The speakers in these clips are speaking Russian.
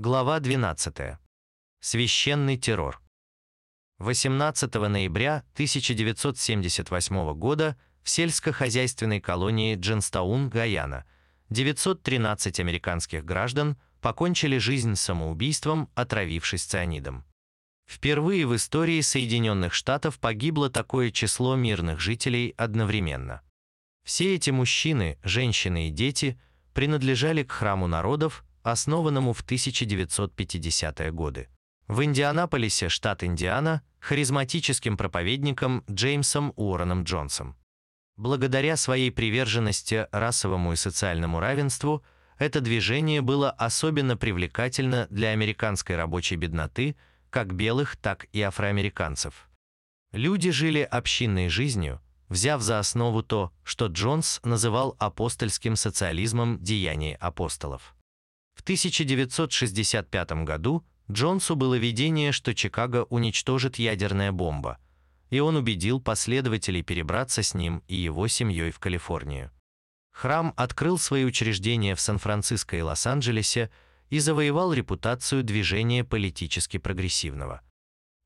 Глава 12. Священный террор. 18 ноября 1978 года в сельскохозяйственной колонии Джинстаун, Гаяна, 913 американских граждан покончили жизнь самоубийством, отравившись цианидом. Впервые в истории Соединенных Штатов погибло такое число мирных жителей одновременно. Все эти мужчины, женщины и дети принадлежали к храму народов, основанному в 1950-е годы. В Индианаполисе, штат Индиана, харизматическим проповедником Джеймсом Уорреном Джонсом. Благодаря своей приверженности расовому и социальному равенству, это движение было особенно привлекательно для американской рабочей бедноты, как белых, так и афроамериканцев. Люди жили общинной жизнью, взяв за основу то, что Джонс называл апостольским социализмом деяний апостолов. В 1965 году Джонсу было видение, что Чикаго уничтожит ядерная бомба, и он убедил последователей перебраться с ним и его семьей в Калифорнию. Храм открыл свои учреждения в Сан-Франциско и Лос-Анджелесе и завоевал репутацию движения политически прогрессивного.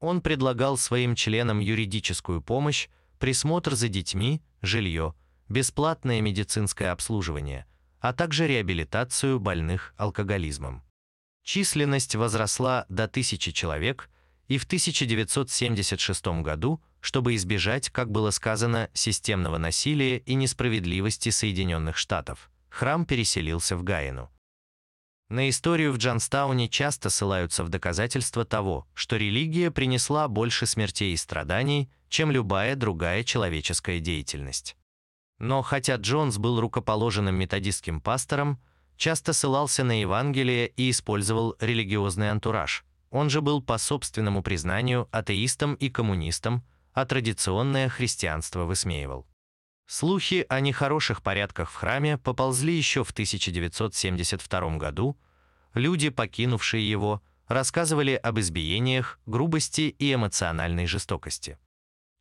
Он предлагал своим членам юридическую помощь, присмотр за детьми, жилье, бесплатное медицинское обслуживание – а также реабилитацию больных алкоголизмом. Численность возросла до тысячи человек, и в 1976 году, чтобы избежать, как было сказано, системного насилия и несправедливости Соединенных Штатов, храм переселился в Гаину. На историю в Джанстауне часто ссылаются в доказательство того, что религия принесла больше смертей и страданий, чем любая другая человеческая деятельность. Но хотя Джонс был рукоположенным методистским пастором, часто ссылался на Евангелие и использовал религиозный антураж. Он же был по собственному признанию атеистом и коммунистом, а традиционное христианство высмеивал. Слухи о нехороших порядках в храме поползли еще в 1972 году. Люди, покинувшие его, рассказывали об избиениях, грубости и эмоциональной жестокости.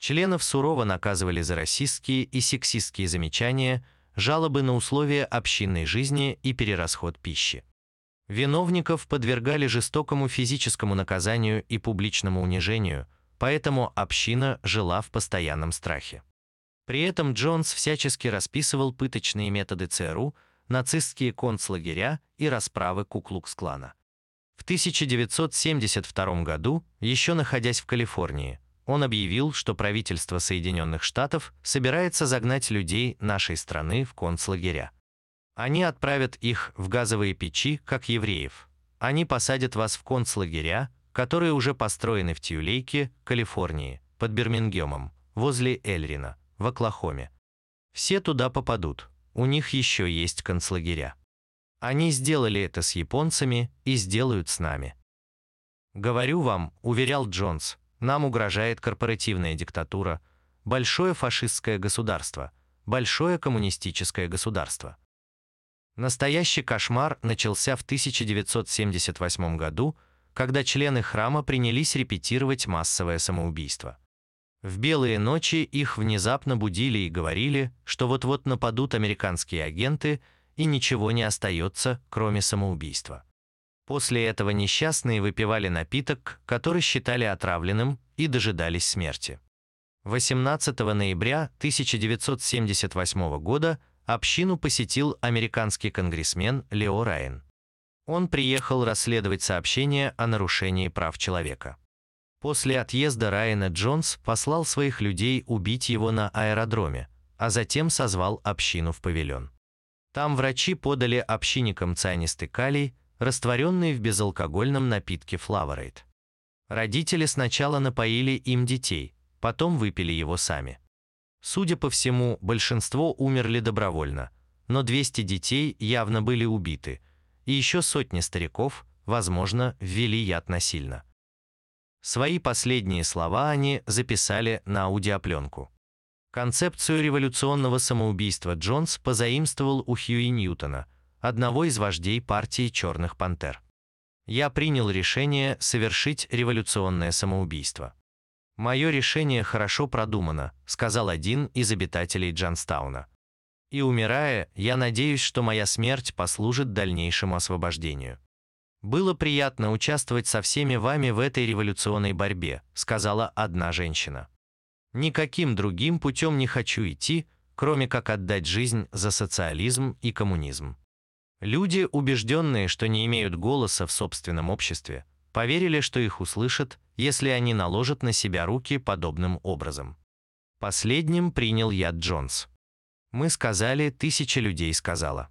Членов сурово наказывали за расистские и сексистские замечания, жалобы на условия общинной жизни и перерасход пищи. Виновников подвергали жестокому физическому наказанию и публичному унижению, поэтому община жила в постоянном страхе. При этом Джонс всячески расписывал пыточные методы ЦРУ, нацистские концлагеря и расправы Куклукс-клана. В 1972 году, еще находясь в Калифорнии, он объявил, что правительство Соединенных Штатов собирается загнать людей нашей страны в концлагеря. Они отправят их в газовые печи, как евреев. Они посадят вас в концлагеря, которые уже построены в Тьюлейке, Калифорнии, под Бирмингемом, возле Эльрина, в Оклахоме. Все туда попадут, у них еще есть концлагеря. Они сделали это с японцами и сделают с нами. «Говорю вам», — уверял Джонс, нам угрожает корпоративная диктатура, большое фашистское государство, большое коммунистическое государство. Настоящий кошмар начался в 1978 году, когда члены храма принялись репетировать массовое самоубийство. В белые ночи их внезапно будили и говорили, что вот-вот нападут американские агенты, и ничего не остается, кроме самоубийства. После этого несчастные выпивали напиток, который считали отравленным, и дожидались смерти. 18 ноября 1978 года общину посетил американский конгрессмен Лео Райан. Он приехал расследовать сообщение о нарушении прав человека. После отъезда Райана Джонс послал своих людей убить его на аэродроме, а затем созвал общину в павильон. Там врачи подали общинникам цианистый калий, растворенный в безалкогольном напитке Флаворейт. Родители сначала напоили им детей, потом выпили его сами. Судя по всему, большинство умерли добровольно, но 200 детей явно были убиты, и еще сотни стариков, возможно, ввели яд насильно. Свои последние слова они записали на аудиопленку. Концепцию революционного самоубийства Джонс позаимствовал у Хьюи Ньютона – одного из вождей партии «Черных пантер». Я принял решение совершить революционное самоубийство. «Мое решение хорошо продумано», — сказал один из обитателей Джанстауна. «И умирая, я надеюсь, что моя смерть послужит дальнейшему освобождению». «Было приятно участвовать со всеми вами в этой революционной борьбе», сказала одна женщина. «Никаким другим путем не хочу идти, кроме как отдать жизнь за социализм и коммунизм». Люди, убежденные, что не имеют голоса в собственном обществе, поверили, что их услышат, если они наложат на себя руки подобным образом. Последним принял яд Джонс. Мы сказали, тысяча людей сказала.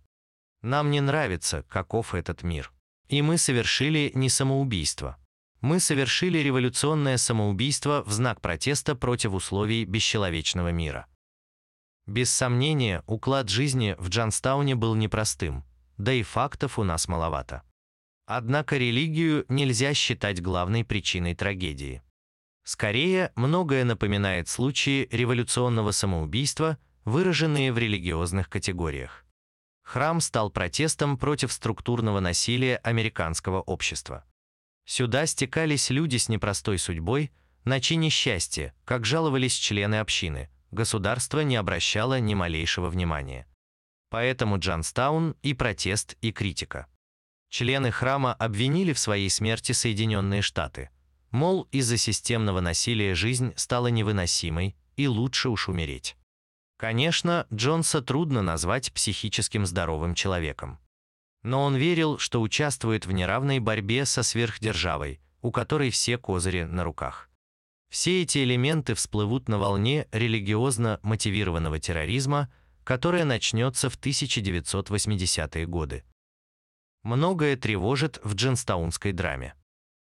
Нам не нравится, каков этот мир. И мы совершили не самоубийство. Мы совершили революционное самоубийство в знак протеста против условий бесчеловечного мира. Без сомнения, уклад жизни в Джанстауне был непростым, да и фактов у нас маловато. Однако религию нельзя считать главной причиной трагедии. Скорее, многое напоминает случаи революционного самоубийства, выраженные в религиозных категориях. Храм стал протестом против структурного насилия американского общества. Сюда стекались люди с непростой судьбой, на чьи несчастье, как жаловались члены общины, государство не обращало ни малейшего внимания. Поэтому Джанстаун и протест, и критика. Члены храма обвинили в своей смерти Соединенные Штаты. Мол, из-за системного насилия жизнь стала невыносимой, и лучше уж умереть. Конечно, Джонса трудно назвать психическим здоровым человеком. Но он верил, что участвует в неравной борьбе со сверхдержавой, у которой все козыри на руках. Все эти элементы всплывут на волне религиозно мотивированного терроризма, которая начнется в 1980-е годы. Многое тревожит в джинстаунской драме.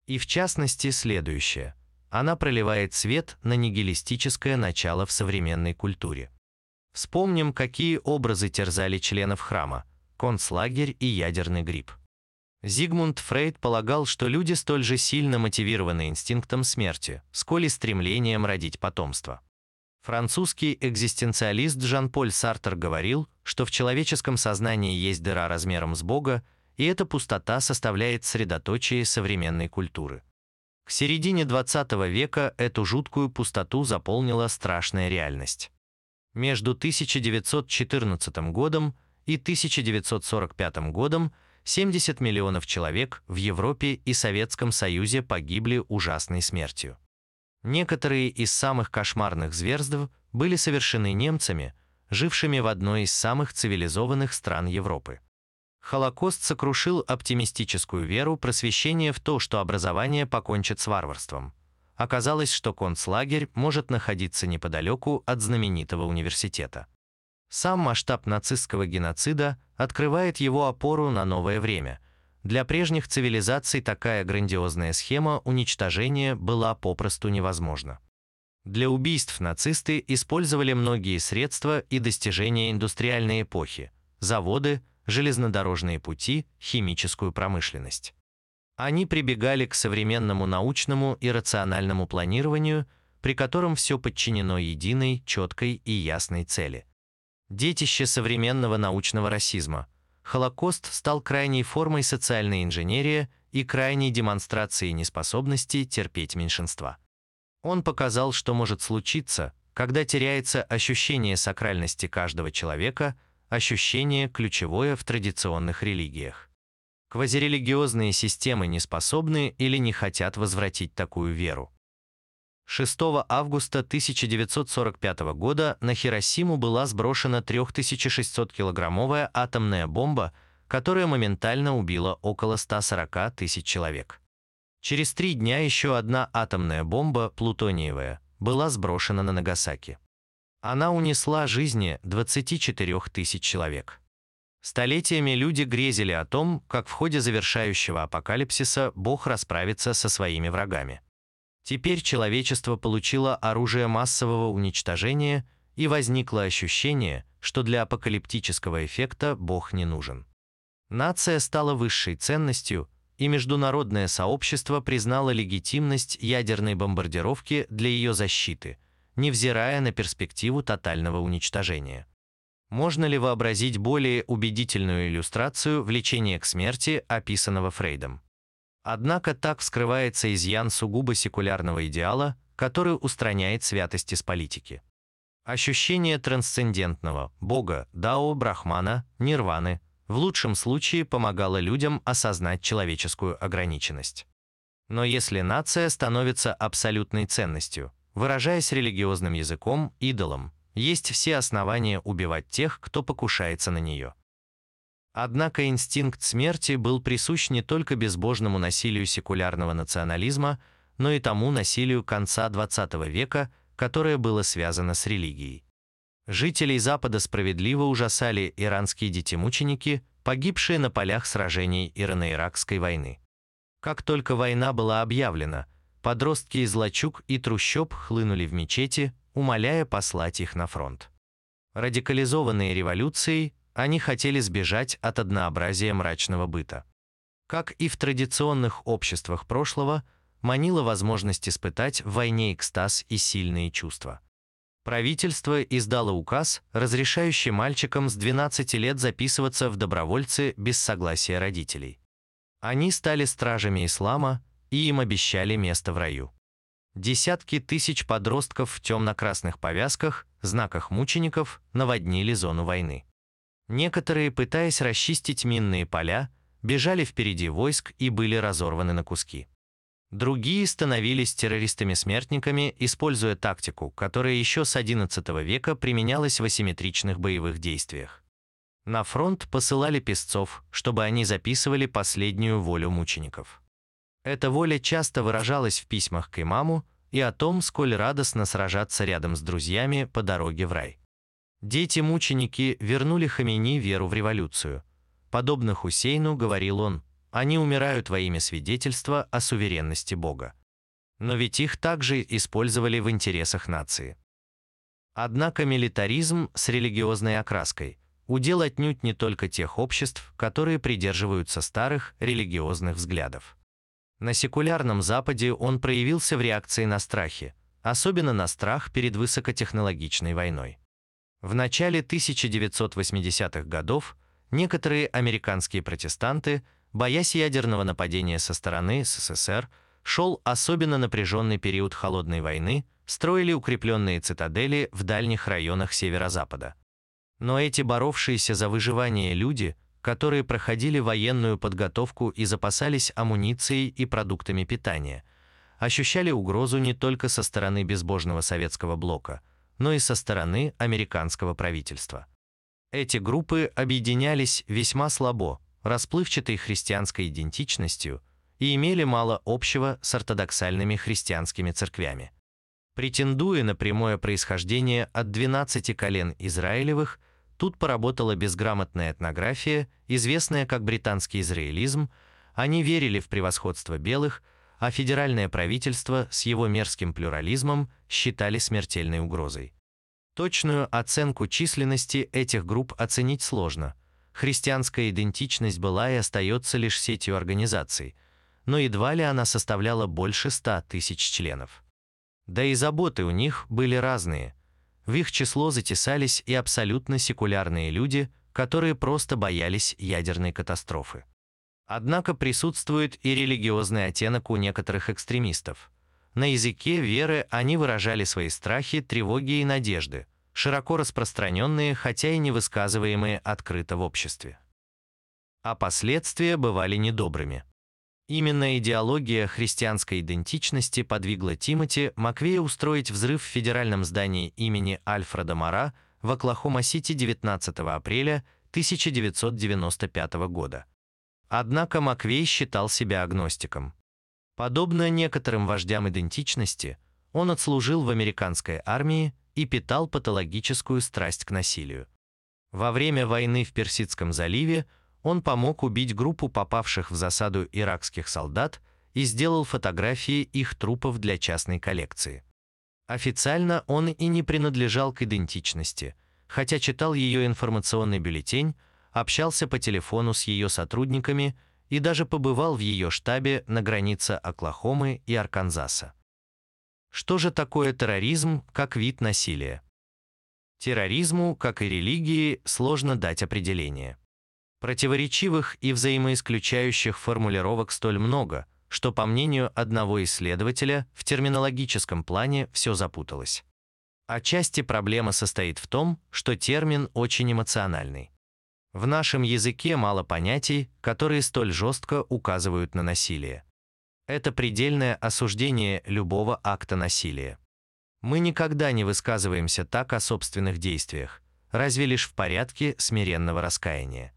И в частности следующее. Она проливает свет на нигилистическое начало в современной культуре. Вспомним, какие образы терзали членов храма – концлагерь и ядерный гриб. Зигмунд Фрейд полагал, что люди столь же сильно мотивированы инстинктом смерти, сколь и стремлением родить потомство. Французский экзистенциалист Жан-Поль Сартер говорил, что в человеческом сознании есть дыра размером с Бога, и эта пустота составляет средоточие современной культуры. К середине XX века эту жуткую пустоту заполнила страшная реальность. Между 1914 годом и 1945 годом 70 миллионов человек в Европе и Советском Союзе погибли ужасной смертью. Некоторые из самых кошмарных зверств были совершены немцами, жившими в одной из самых цивилизованных стран Европы. Холокост сокрушил оптимистическую веру просвещения в то, что образование покончит с варварством. Оказалось, что концлагерь может находиться неподалеку от знаменитого университета. Сам масштаб нацистского геноцида открывает его опору на новое время. Для прежних цивилизаций такая грандиозная схема уничтожения была попросту невозможна. Для убийств нацисты использовали многие средства и достижения индустриальной эпохи – заводы, железнодорожные пути, химическую промышленность. Они прибегали к современному научному и рациональному планированию, при котором все подчинено единой, четкой и ясной цели. Детище современного научного расизма. Холокост стал крайней формой социальной инженерии и крайней демонстрацией неспособности терпеть меньшинства. Он показал, что может случиться, когда теряется ощущение сакральности каждого человека, ощущение ключевое в традиционных религиях. Квазирелигиозные системы не способны или не хотят возвратить такую веру. 6 августа 1945 года на Хиросиму была сброшена 3600-килограммовая атомная бомба, которая моментально убила около 140 тысяч человек. Через три дня еще одна атомная бомба, плутониевая, была сброшена на Нагасаки. Она унесла жизни 24 тысяч человек. Столетиями люди грезили о том, как в ходе завершающего апокалипсиса Бог расправится со своими врагами. Теперь человечество получило оружие массового уничтожения, и возникло ощущение, что для апокалиптического эффекта Бог не нужен. Нация стала высшей ценностью, и международное сообщество признало легитимность ядерной бомбардировки для ее защиты, невзирая на перспективу тотального уничтожения. Можно ли вообразить более убедительную иллюстрацию влечения к смерти, описанного Фрейдом? Однако так вскрывается изъян сугубо секулярного идеала, который устраняет святость из политики. Ощущение трансцендентного, Бога, Дао, Брахмана, Нирваны в лучшем случае помогало людям осознать человеческую ограниченность. Но если нация становится абсолютной ценностью, выражаясь религиозным языком, идолом, есть все основания убивать тех, кто покушается на нее. Однако инстинкт смерти был присущ не только безбожному насилию секулярного национализма, но и тому насилию конца XX века, которое было связано с религией. Жителей Запада справедливо ужасали иранские детемученики, погибшие на полях сражений Ирано-Иракской войны. Как только война была объявлена, подростки из Лачуг и Трущоб хлынули в мечети, умоляя послать их на фронт. Радикализованные революцией, они хотели сбежать от однообразия мрачного быта. Как и в традиционных обществах прошлого, манила возможность испытать в войне экстаз и сильные чувства. Правительство издало указ, разрешающий мальчикам с 12 лет записываться в добровольцы без согласия родителей. Они стали стражами ислама, и им обещали место в раю. Десятки тысяч подростков в темно-красных повязках, знаках мучеников, наводнили зону войны. Некоторые, пытаясь расчистить минные поля, бежали впереди войск и были разорваны на куски. Другие становились террористами-смертниками, используя тактику, которая еще с XI века применялась в асимметричных боевых действиях. На фронт посылали песцов, чтобы они записывали последнюю волю мучеников. Эта воля часто выражалась в письмах к имаму и о том, сколь радостно сражаться рядом с друзьями по дороге в рай. Дети-мученики вернули Хамини веру в революцию. Подобно Хусейну, говорил он, они умирают во имя свидетельства о суверенности Бога. Но ведь их также использовали в интересах нации. Однако милитаризм с религиозной окраской – удел отнюдь не только тех обществ, которые придерживаются старых религиозных взглядов. На секулярном Западе он проявился в реакции на страхи, особенно на страх перед высокотехнологичной войной. В начале 1980-х годов некоторые американские протестанты, боясь ядерного нападения со стороны СССР, шел особенно напряженный период холодной войны, строили укрепленные цитадели в дальних районах северо-запада. Но эти боровшиеся за выживание люди, которые проходили военную подготовку и запасались амуницией и продуктами питания, ощущали угрозу не только со стороны безбожного советского блока – но и со стороны американского правительства. Эти группы объединялись весьма слабо, расплывчатой христианской идентичностью и имели мало общего с ортодоксальными христианскими церквями. Претендуя на прямое происхождение от 12 колен Израилевых, тут поработала безграмотная этнография, известная как британский израилизм, они верили в превосходство белых – а федеральное правительство с его мерзким плюрализмом считали смертельной угрозой. Точную оценку численности этих групп оценить сложно. Христианская идентичность была и остается лишь сетью организаций, но едва ли она составляла больше 100 тысяч членов. Да и заботы у них были разные. В их число затесались и абсолютно секулярные люди, которые просто боялись ядерной катастрофы. Однако присутствует и религиозный оттенок у некоторых экстремистов. На языке веры они выражали свои страхи, тревоги и надежды, широко распространенные, хотя и не высказываемые открыто в обществе. А последствия бывали недобрыми. Именно идеология христианской идентичности подвигла Тимоти Маквея устроить взрыв в федеральном здании имени Альфреда Мара в Оклахома-Сити 19 апреля 1995 года. Однако Маквей считал себя агностиком. Подобно некоторым вождям идентичности, он отслужил в американской армии и питал патологическую страсть к насилию. Во время войны в Персидском заливе он помог убить группу попавших в засаду иракских солдат и сделал фотографии их трупов для частной коллекции. Официально он и не принадлежал к идентичности, хотя читал ее информационный бюллетень, общался по телефону с ее сотрудниками и даже побывал в ее штабе на границе Оклахомы и Арканзаса. Что же такое терроризм как вид насилия? Терроризму, как и религии, сложно дать определение. Противоречивых и взаимоисключающих формулировок столь много, что, по мнению одного исследователя, в терминологическом плане все запуталось. Отчасти проблема состоит в том, что термин очень эмоциональный. В нашем языке мало понятий, которые столь жестко указывают на насилие. Это предельное осуждение любого акта насилия. Мы никогда не высказываемся так о собственных действиях, разве лишь в порядке смиренного раскаяния.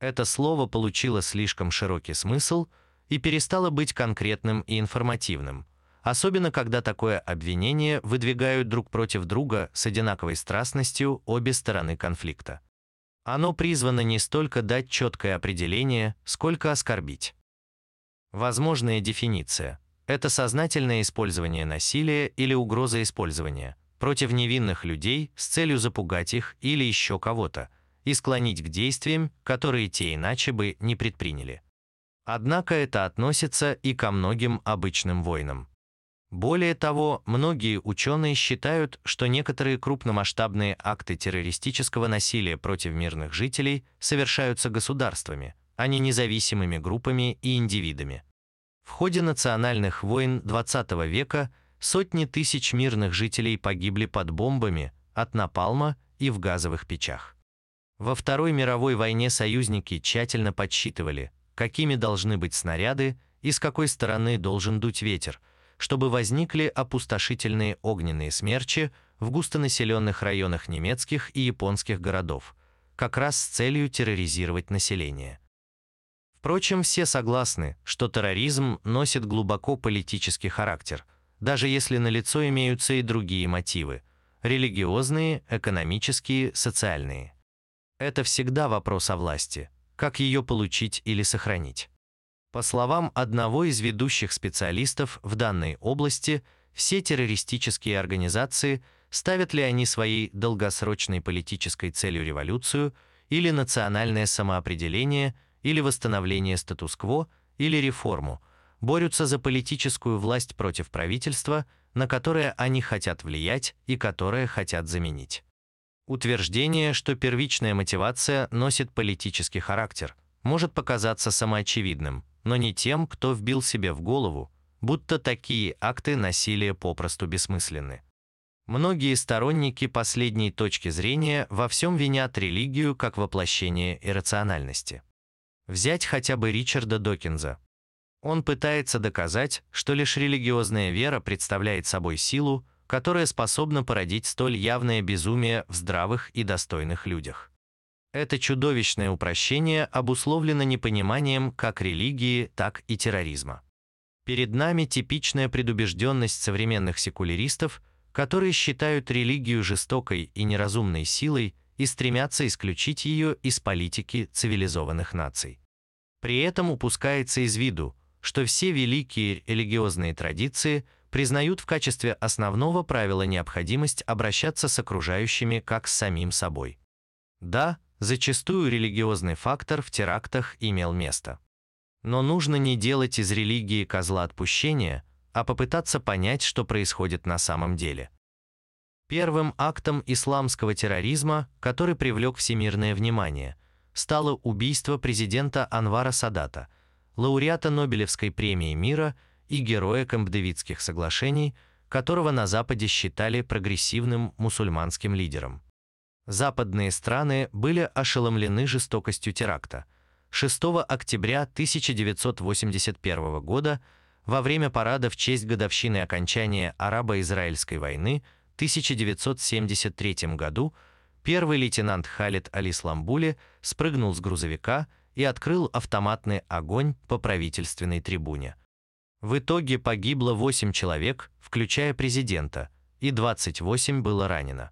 Это слово получило слишком широкий смысл и перестало быть конкретным и информативным, особенно когда такое обвинение выдвигают друг против друга с одинаковой страстностью обе стороны конфликта. Оно призвано не столько дать четкое определение, сколько оскорбить. Возможная дефиниция – это сознательное использование насилия или угроза использования против невинных людей с целью запугать их или еще кого-то и склонить к действиям, которые те иначе бы не предприняли. Однако это относится и ко многим обычным войнам. Более того, многие ученые считают, что некоторые крупномасштабные акты террористического насилия против мирных жителей совершаются государствами, а не независимыми группами и индивидами. В ходе национальных войн XX века сотни тысяч мирных жителей погибли под бомбами, от напалма и в газовых печах. Во Второй мировой войне союзники тщательно подсчитывали, какими должны быть снаряды и с какой стороны должен дуть ветер – чтобы возникли опустошительные огненные смерчи в густонаселенных районах немецких и японских городов, как раз с целью терроризировать население. Впрочем, все согласны, что терроризм носит глубоко политический характер, даже если налицо имеются и другие мотивы – религиозные, экономические, социальные. Это всегда вопрос о власти, как ее получить или сохранить. По словам одного из ведущих специалистов в данной области, все террористические организации, ставят ли они своей долгосрочной политической целью революцию или национальное самоопределение, или восстановление статус-кво, или реформу, борются за политическую власть против правительства, на которое они хотят влиять и которое хотят заменить. Утверждение, что первичная мотивация носит политический характер, может показаться самоочевидным – но не тем, кто вбил себе в голову, будто такие акты насилия попросту бессмысленны. Многие сторонники последней точки зрения во всем винят религию как воплощение иррациональности. Взять хотя бы Ричарда Докинза. Он пытается доказать, что лишь религиозная вера представляет собой силу, которая способна породить столь явное безумие в здравых и достойных людях. Это чудовищное упрощение обусловлено непониманием как религии, так и терроризма. Перед нами типичная предубежденность современных секуляристов, которые считают религию жестокой и неразумной силой и стремятся исключить ее из политики цивилизованных наций. При этом упускается из виду, что все великие религиозные традиции признают в качестве основного правила необходимость обращаться с окружающими как с самим собой. Да, Зачастую религиозный фактор в терактах имел место. Но нужно не делать из религии козла отпущения, а попытаться понять, что происходит на самом деле. Первым актом исламского терроризма, который привлек всемирное внимание, стало убийство президента Анвара Садата, лауреата Нобелевской премии мира и героя Кампдевидских соглашений, которого на Западе считали прогрессивным мусульманским лидером. Западные страны были ошеломлены жестокостью теракта. 6 октября 1981 года во время парада в честь годовщины окончания арабо-израильской войны 1973 году первый лейтенант Халид Али-Сламбули спрыгнул с грузовика и открыл автоматный огонь по правительственной трибуне. В итоге погибло 8 человек, включая президента, и 28 было ранено.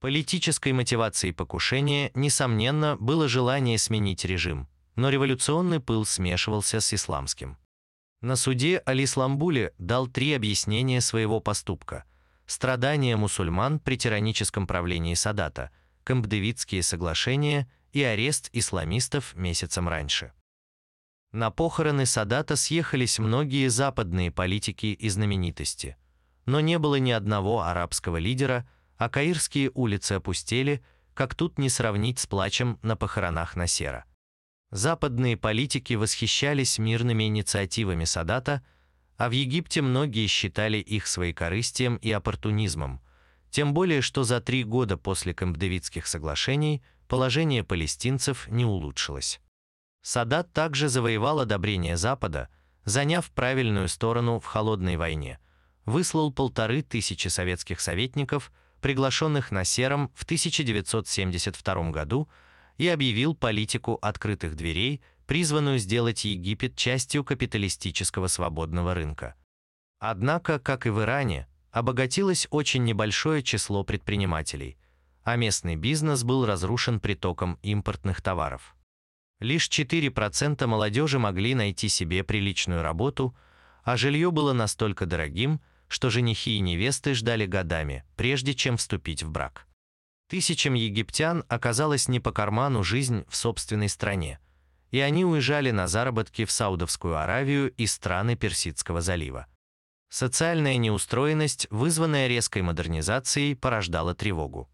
Политической мотивацией покушения, несомненно, было желание сменить режим, но революционный пыл смешивался с исламским. На суде Али Сламбули дал три объяснения своего поступка. Страдания мусульман при тираническом правлении Садата, Кампдевидские соглашения и арест исламистов месяцем раньше. На похороны Садата съехались многие западные политики и знаменитости, но не было ни одного арабского лидера – а каирские улицы опустели, как тут не сравнить с плачем на похоронах Насера. Западные политики восхищались мирными инициативами Садата, а в Египте многие считали их своекорыстием и оппортунизмом, тем более что за три года после Кампдевидских соглашений положение палестинцев не улучшилось. Садат также завоевал одобрение Запада, заняв правильную сторону в холодной войне, выслал полторы тысячи советских советников, приглашенных на Сером в 1972 году, и объявил политику открытых дверей, призванную сделать Египет частью капиталистического свободного рынка. Однако, как и в Иране, обогатилось очень небольшое число предпринимателей, а местный бизнес был разрушен притоком импортных товаров. Лишь 4% молодежи могли найти себе приличную работу, а жилье было настолько дорогим, что женихи и невесты ждали годами, прежде чем вступить в брак. Тысячам египтян оказалось не по карману жизнь в собственной стране, и они уезжали на заработки в Саудовскую Аравию и страны Персидского залива. Социальная неустроенность, вызванная резкой модернизацией, порождала тревогу.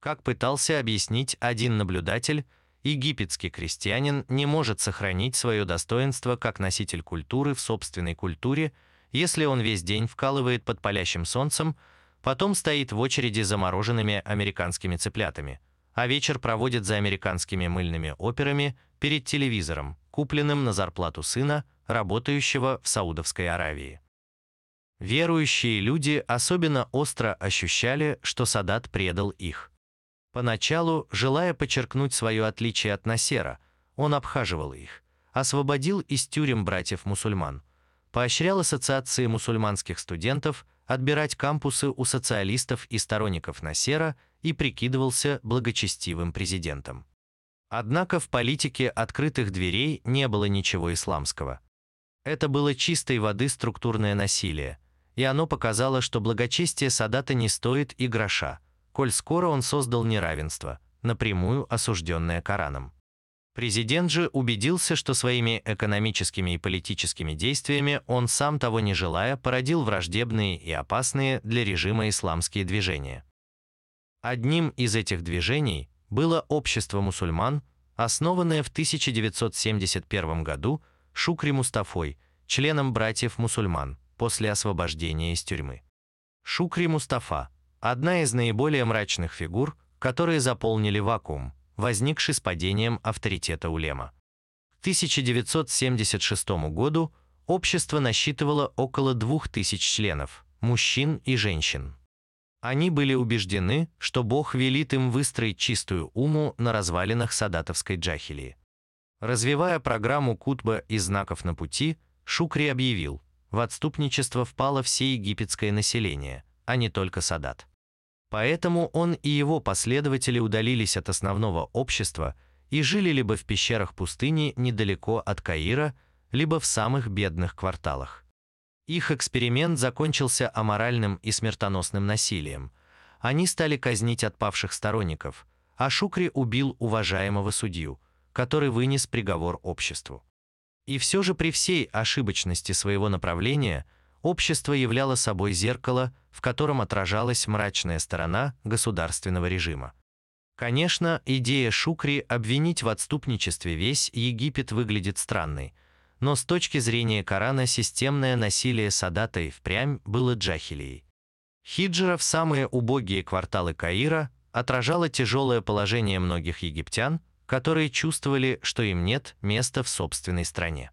Как пытался объяснить один наблюдатель, египетский крестьянин не может сохранить свое достоинство как носитель культуры в собственной культуре, если он весь день вкалывает под палящим солнцем, потом стоит в очереди за мороженными американскими цыплятами, а вечер проводит за американскими мыльными операми перед телевизором, купленным на зарплату сына, работающего в Саудовской Аравии. Верующие люди особенно остро ощущали, что Садат предал их. Поначалу, желая подчеркнуть свое отличие от Насера, он обхаживал их, освободил из тюрем братьев-мусульман, поощрял ассоциации мусульманских студентов отбирать кампусы у социалистов и сторонников Насера и прикидывался благочестивым президентом. Однако в политике открытых дверей не было ничего исламского. Это было чистой воды структурное насилие, и оно показало, что благочестие Садата не стоит и гроша – коль скоро он создал неравенство, напрямую осужденное Кораном. Президент же убедился, что своими экономическими и политическими действиями он, сам того не желая, породил враждебные и опасные для режима исламские движения. Одним из этих движений было общество мусульман, основанное в 1971 году Шукри Мустафой, членом братьев-мусульман, после освобождения из тюрьмы. Шукри Мустафа – одна из наиболее мрачных фигур, которые заполнили вакуум, возникший с падением авторитета улема. К 1976 году общество насчитывало около 2000 членов, мужчин и женщин. Они были убеждены, что Бог велит им выстроить чистую уму на развалинах садатовской джахилии. Развивая программу Кутба и знаков на пути, Шукри объявил, в отступничество впало все египетское население, а не только Садат. Поэтому он и его последователи удалились от основного общества и жили либо в пещерах пустыни недалеко от Каира, либо в самых бедных кварталах. Их эксперимент закончился аморальным и смертоносным насилием. Они стали казнить отпавших сторонников, а Шукри убил уважаемого судью, который вынес приговор обществу. И все же при всей ошибочности своего направления – общество являло собой зеркало, в котором отражалась мрачная сторона государственного режима. Конечно, идея Шукри обвинить в отступничестве весь Египет выглядит странной, но с точки зрения Корана системное насилие Садата и впрямь было джахилией. Хиджра в самые убогие кварталы Каира отражало тяжелое положение многих египтян, которые чувствовали, что им нет места в собственной стране.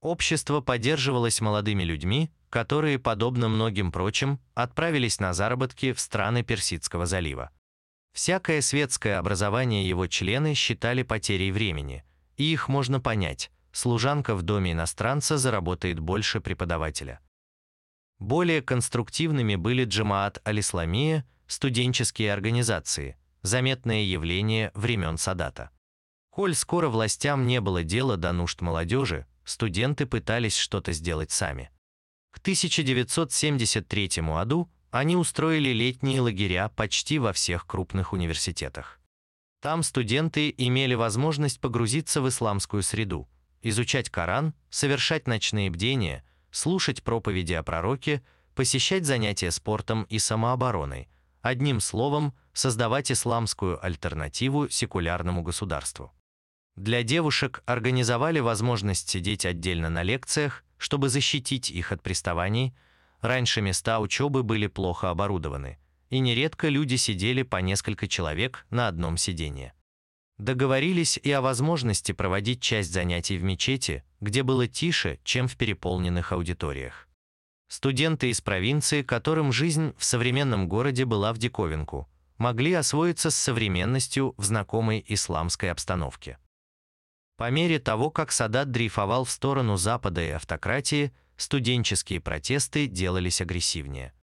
Общество поддерживалось молодыми людьми, которые, подобно многим прочим, отправились на заработки в страны Персидского залива. Всякое светское образование его члены считали потерей времени, и их можно понять, служанка в доме иностранца заработает больше преподавателя. Более конструктивными были Джамаат аль-Исламия, студенческие организации, заметное явление времен Садата. Коль скоро властям не было дела до нужд молодежи, студенты пытались что-то сделать сами. К 1973 году они устроили летние лагеря почти во всех крупных университетах. Там студенты имели возможность погрузиться в исламскую среду, изучать Коран, совершать ночные бдения, слушать проповеди о пророке, посещать занятия спортом и самообороной, одним словом, создавать исламскую альтернативу секулярному государству. Для девушек организовали возможность сидеть отдельно на лекциях, чтобы защитить их от приставаний. Раньше места учебы были плохо оборудованы, и нередко люди сидели по несколько человек на одном сиденье. Договорились и о возможности проводить часть занятий в мечети, где было тише, чем в переполненных аудиториях. Студенты из провинции, которым жизнь в современном городе была в диковинку, могли освоиться с современностью в знакомой исламской обстановке. По мере того, как Садат дрейфовал в сторону Запада и автократии, студенческие протесты делались агрессивнее.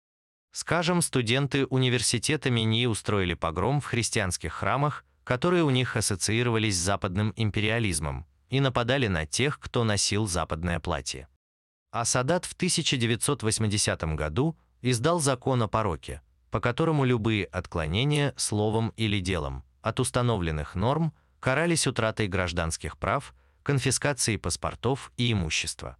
Скажем, студенты университета Миньи устроили погром в христианских храмах, которые у них ассоциировались с западным империализмом, и нападали на тех, кто носил западное платье. А Садат в 1980 году издал закон о пороке, по которому любые отклонения словом или делом от установленных норм карались утратой гражданских прав, конфискацией паспортов и имущества.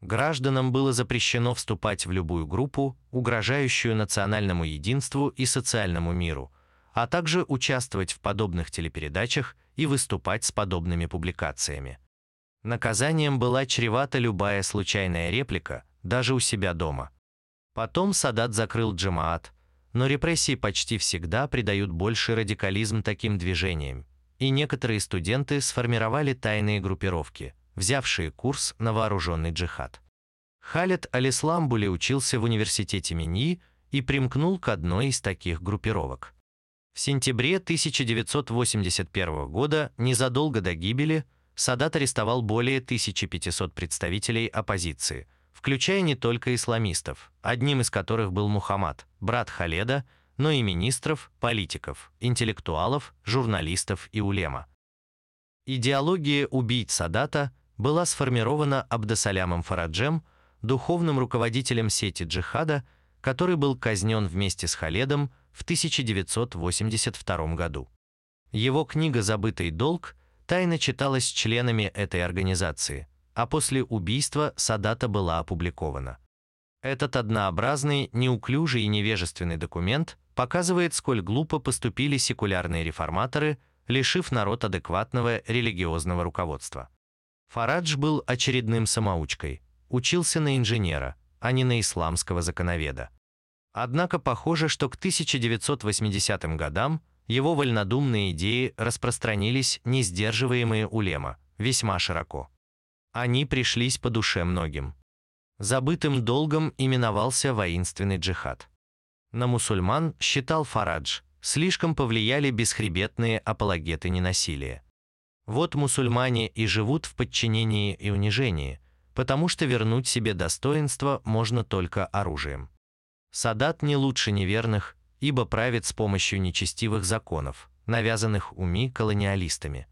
Гражданам было запрещено вступать в любую группу, угрожающую национальному единству и социальному миру, а также участвовать в подобных телепередачах и выступать с подобными публикациями. Наказанием была чревата любая случайная реплика, даже у себя дома. Потом Садат закрыл джамаат, но репрессии почти всегда придают больший радикализм таким движениям, и некоторые студенты сформировали тайные группировки – взявшие курс на вооруженный джихад. Халид Алисламбули учился в университете Миньи и примкнул к одной из таких группировок. В сентябре 1981 года, незадолго до гибели, Садат арестовал более 1500 представителей оппозиции, включая не только исламистов, одним из которых был Мухаммад, брат Халеда, но и министров, политиков, интеллектуалов, журналистов и улема. Идеология убийц Садата была сформирована Абдасалямом Фараджем, духовным руководителем сети джихада, который был казнен вместе с Халедом в 1982 году. Его книга «Забытый долг» тайно читалась членами этой организации, а после убийства Садата была опубликована. Этот однообразный, неуклюжий и невежественный документ показывает, сколь глупо поступили секулярные реформаторы, лишив народ адекватного религиозного руководства. Фарадж был очередным самоучкой, учился на инженера, а не на исламского законоведа. Однако похоже, что к 1980 годам его вольнодумные идеи распространились несдерживаемые улема, весьма широко. Они пришлись по душе многим. Забытым долгом именовался воинственный джихад. На мусульман, считал Фарадж, слишком повлияли бесхребетные апологеты ненасилия. Вот мусульмане и живут в подчинении и унижении, потому что вернуть себе достоинство можно только оружием. Садат не лучше неверных, ибо правит с помощью нечестивых законов, навязанных уми колониалистами.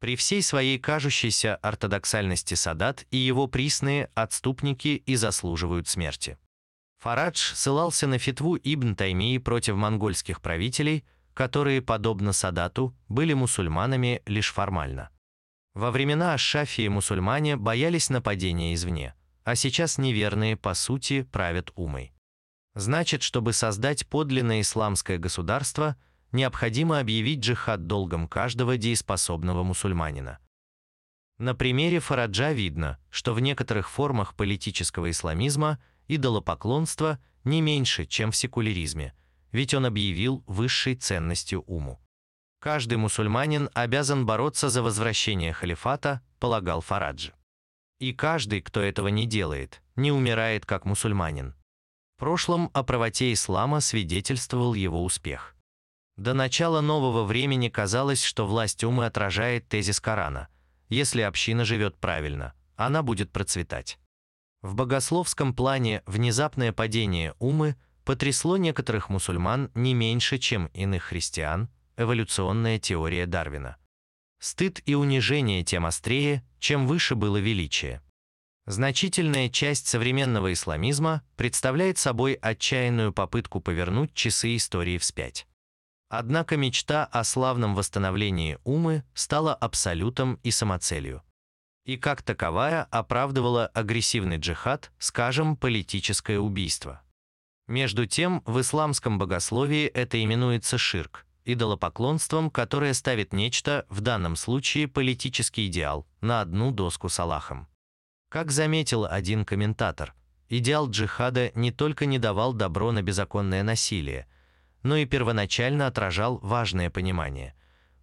При всей своей кажущейся ортодоксальности Садат и его присные отступники и заслуживают смерти. Фарадж ссылался на фитву Ибн Таймии против монгольских правителей – которые, подобно Садату, были мусульманами лишь формально. Во времена Аш-Шафии мусульмане боялись нападения извне, а сейчас неверные, по сути, правят умой. Значит, чтобы создать подлинное исламское государство, необходимо объявить джихад долгом каждого дееспособного мусульманина. На примере Фараджа видно, что в некоторых формах политического исламизма идолопоклонство не меньше, чем в секуляризме – ведь он объявил высшей ценностью уму. Каждый мусульманин обязан бороться за возвращение халифата, полагал Фараджи. И каждый, кто этого не делает, не умирает как мусульманин. В прошлом о правоте ислама свидетельствовал его успех. До начала нового времени казалось, что власть умы отражает тезис Корана. Если община живет правильно, она будет процветать. В богословском плане внезапное падение умы – потрясло некоторых мусульман не меньше, чем иных христиан, эволюционная теория Дарвина. Стыд и унижение тем острее, чем выше было величие. Значительная часть современного исламизма представляет собой отчаянную попытку повернуть часы истории вспять. Однако мечта о славном восстановлении умы стала абсолютом и самоцелью. И как таковая оправдывала агрессивный джихад, скажем, политическое убийство. Между тем, в исламском богословии это именуется ширк, идолопоклонством, которое ставит нечто, в данном случае политический идеал, на одну доску с Аллахом. Как заметил один комментатор, идеал джихада не только не давал добро на беззаконное насилие, но и первоначально отражал важное понимание.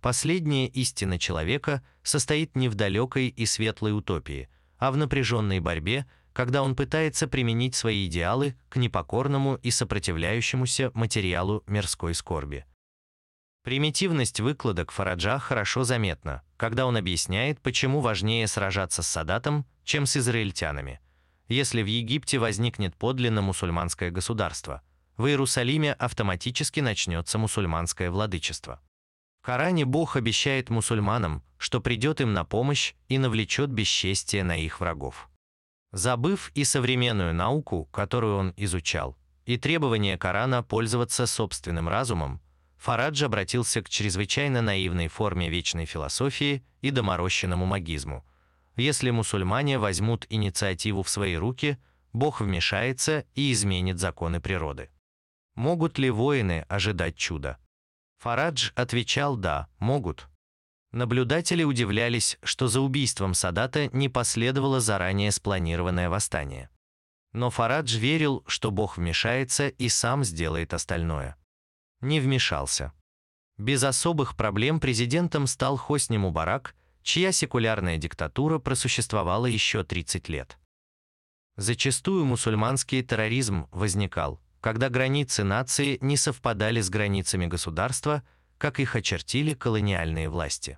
Последняя истина человека состоит не в далекой и светлой утопии, а в напряженной борьбе, когда он пытается применить свои идеалы к непокорному и сопротивляющемуся материалу мирской скорби. Примитивность выкладок Фараджа хорошо заметна, когда он объясняет, почему важнее сражаться с Садатом, чем с израильтянами. Если в Египте возникнет подлинно мусульманское государство, в Иерусалиме автоматически начнется мусульманское владычество. Коране Бог обещает мусульманам, что придет им на помощь и навлечет бесчестие на их врагов. Забыв и современную науку, которую он изучал, и требование Корана пользоваться собственным разумом, Фарадж обратился к чрезвычайно наивной форме вечной философии и доморощенному магизму. Если мусульмане возьмут инициативу в свои руки, Бог вмешается и изменит законы природы. Могут ли воины ожидать чуда? Фарадж отвечал «да, могут». Наблюдатели удивлялись, что за убийством Садата не последовало заранее спланированное восстание. Но Фарадж верил, что Бог вмешается и сам сделает остальное не вмешался. Без особых проблем президентом стал Хосни Мубарак, чья секулярная диктатура просуществовала еще 30 лет. Зачастую мусульманский терроризм возникал, когда границы нации не совпадали с границами государства, как их очертили колониальные власти.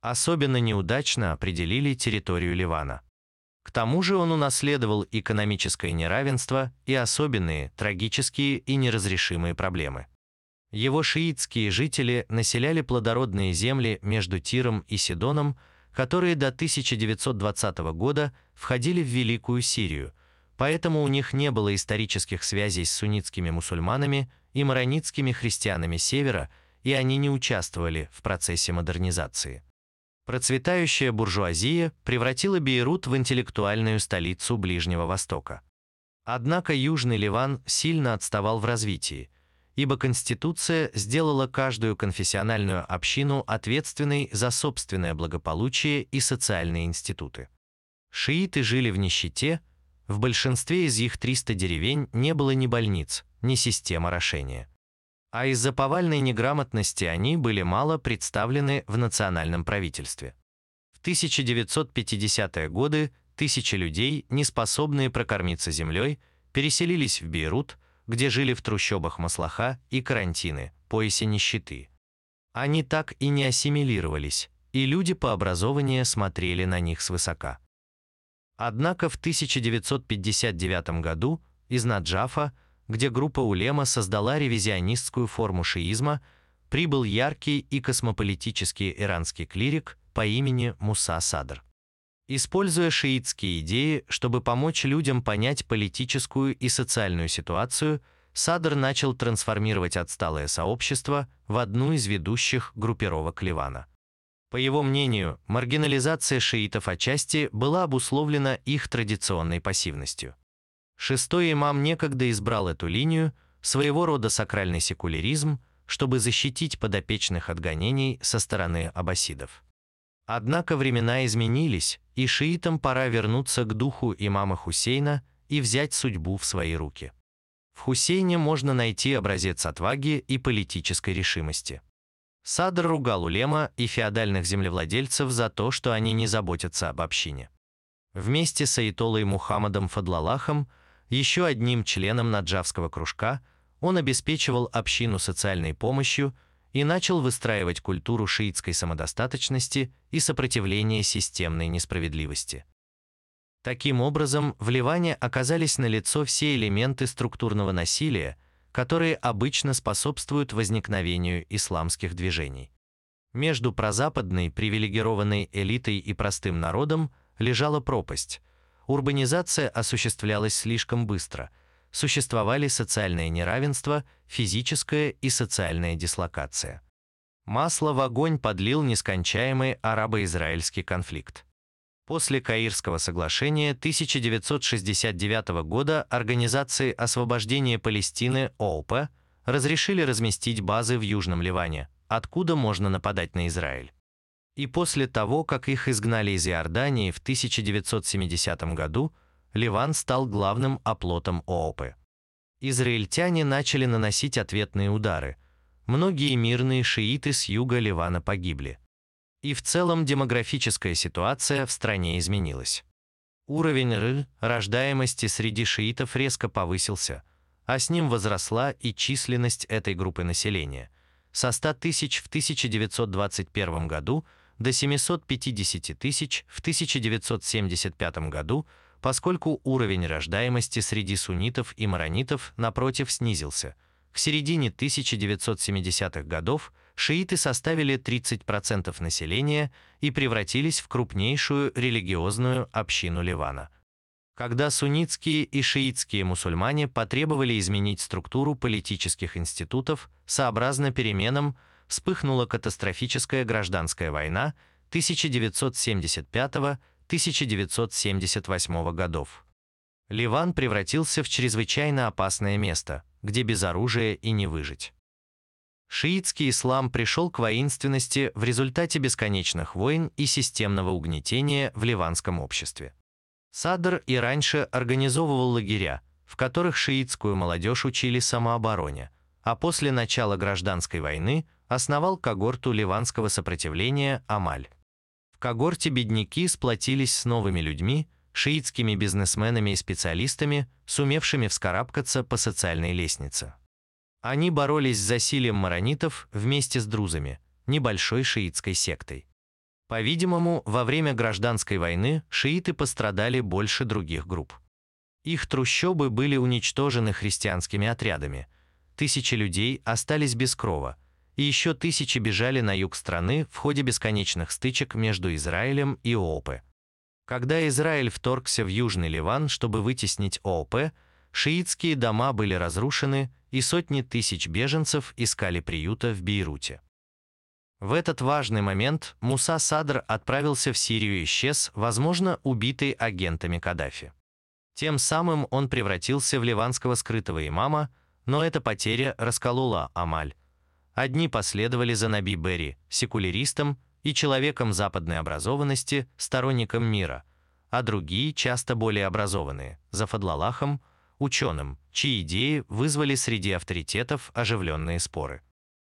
Особенно неудачно определили территорию Ливана. К тому же он унаследовал экономическое неравенство и особенные, трагические и неразрешимые проблемы. Его шиитские жители населяли плодородные земли между Тиром и Сидоном, которые до 1920 года входили в Великую Сирию, поэтому у них не было исторических связей с суннитскими мусульманами и маронитскими христианами Севера, и они не участвовали в процессе модернизации. Процветающая буржуазия превратила Бейрут в интеллектуальную столицу Ближнего Востока. Однако Южный Ливан сильно отставал в развитии – ибо Конституция сделала каждую конфессиональную общину ответственной за собственное благополучие и социальные институты. Шииты жили в нищете, в большинстве из их 300 деревень не было ни больниц, ни системы орошения. А из-за повальной неграмотности они были мало представлены в национальном правительстве. В 1950-е годы тысячи людей, не способные прокормиться землей, переселились в Бейрут – где жили в трущобах маслаха и карантины, поясе нищеты. Они так и не ассимилировались, и люди по образованию смотрели на них свысока. Однако в 1959 году из Наджафа, где группа Улема создала ревизионистскую форму шиизма, прибыл яркий и космополитический иранский клирик по имени Муса Садр. Используя шиитские идеи, чтобы помочь людям понять политическую и социальную ситуацию, Садр начал трансформировать отсталое сообщество в одну из ведущих группировок Ливана. По его мнению, маргинализация шиитов отчасти была обусловлена их традиционной пассивностью. Шестой имам некогда избрал эту линию, своего рода сакральный секуляризм, чтобы защитить подопечных от гонений со стороны аббасидов. Однако времена изменились, и шиитам пора вернуться к духу имама Хусейна и взять судьбу в свои руки. В Хусейне можно найти образец отваги и политической решимости. Садр ругал улема и феодальных землевладельцев за то, что они не заботятся об общине. Вместе с Аитолой Мухаммадом Фадлалахом, еще одним членом Наджавского кружка, он обеспечивал общину социальной помощью – и начал выстраивать культуру шиитской самодостаточности и сопротивления системной несправедливости. Таким образом, в Ливане оказались налицо все элементы структурного насилия, которые обычно способствуют возникновению исламских движений. Между прозападной привилегированной элитой и простым народом лежала пропасть. Урбанизация осуществлялась слишком быстро – существовали социальное неравенство, физическая и социальная дислокация. Масло в огонь подлил нескончаемый арабо-израильский конфликт. После Каирского соглашения 1969 года Организации освобождения Палестины ООП разрешили разместить базы в Южном Ливане, откуда можно нападать на Израиль. И после того, как их изгнали из Иордании в 1970 году, Ливан стал главным оплотом ООП. Израильтяне начали наносить ответные удары. многие мирные шииты с юга Ливана погибли. И в целом демографическая ситуация в стране изменилась. Уровень р рождаемости среди шиитов резко повысился, а с ним возросла и численность этой группы населения со 100 тысяч в 1921 году до 750 тысяч в 1975 году, поскольку уровень рождаемости среди суннитов и маронитов, напротив, снизился. К середине 1970-х годов шииты составили 30% населения и превратились в крупнейшую религиозную общину Ливана. Когда суннитские и шиитские мусульмане потребовали изменить структуру политических институтов сообразно переменам, вспыхнула катастрофическая гражданская война 1975-1978 годов. Ливан превратился в чрезвычайно опасное место, где без оружия и не выжить. Шиитский ислам пришел к воинственности в результате бесконечных войн и системного угнетения в ливанском обществе. Садр и раньше организовывал лагеря, в которых шиитскую молодежь учили самообороне, а после начала гражданской войны основал когорту ливанского сопротивления «Амаль». В когорте бедняки сплотились с новыми людьми, шиитскими бизнесменами и специалистами, сумевшими вскарабкаться по социальной лестнице. Они боролись с засилием маронитов вместе с друзами, небольшой шиитской сектой. По-видимому, во время гражданской войны шииты пострадали больше других групп. Их трущобы были уничтожены христианскими отрядами. Тысячи людей остались без крова, и еще тысячи бежали на юг страны в ходе бесконечных стычек между Израилем и ООП. Когда Израиль вторгся в Южный Ливан, чтобы вытеснить ООП, шиитские дома были разрушены, и сотни тысяч беженцев искали приюта в Бейруте. В этот важный момент Муса Садр отправился в Сирию и исчез, возможно, убитый агентами Каддафи. Тем самым он превратился в ливанского скрытого имама, но эта потеря расколола Амаль. Одни последовали за Наби Берри, секуляристом и человеком западной образованности, сторонником мира, а другие, часто более образованные, за Фадлалахом, ученым, чьи идеи вызвали среди авторитетов оживленные споры.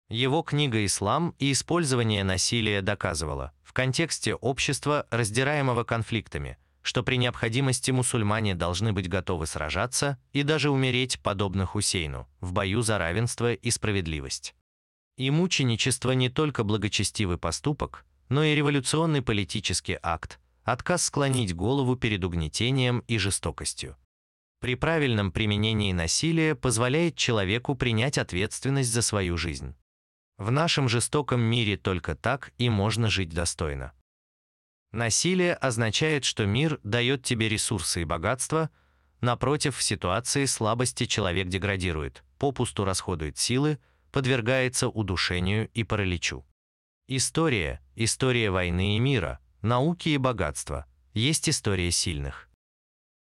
Его книга «Ислам» и использование насилия доказывала, в контексте общества, раздираемого конфликтами, что при необходимости мусульмане должны быть готовы сражаться и даже умереть, подобно Хусейну, в бою за равенство и справедливость. И мученичество не только благочестивый поступок, но и революционный политический акт, отказ склонить голову перед угнетением и жестокостью. При правильном применении насилия позволяет человеку принять ответственность за свою жизнь. В нашем жестоком мире только так и можно жить достойно. Насилие означает, что мир дает тебе ресурсы и богатство, напротив, в ситуации слабости человек деградирует, попусту расходует силы, подвергается удушению и параличу. История, история войны и мира, науки и богатства, есть история сильных.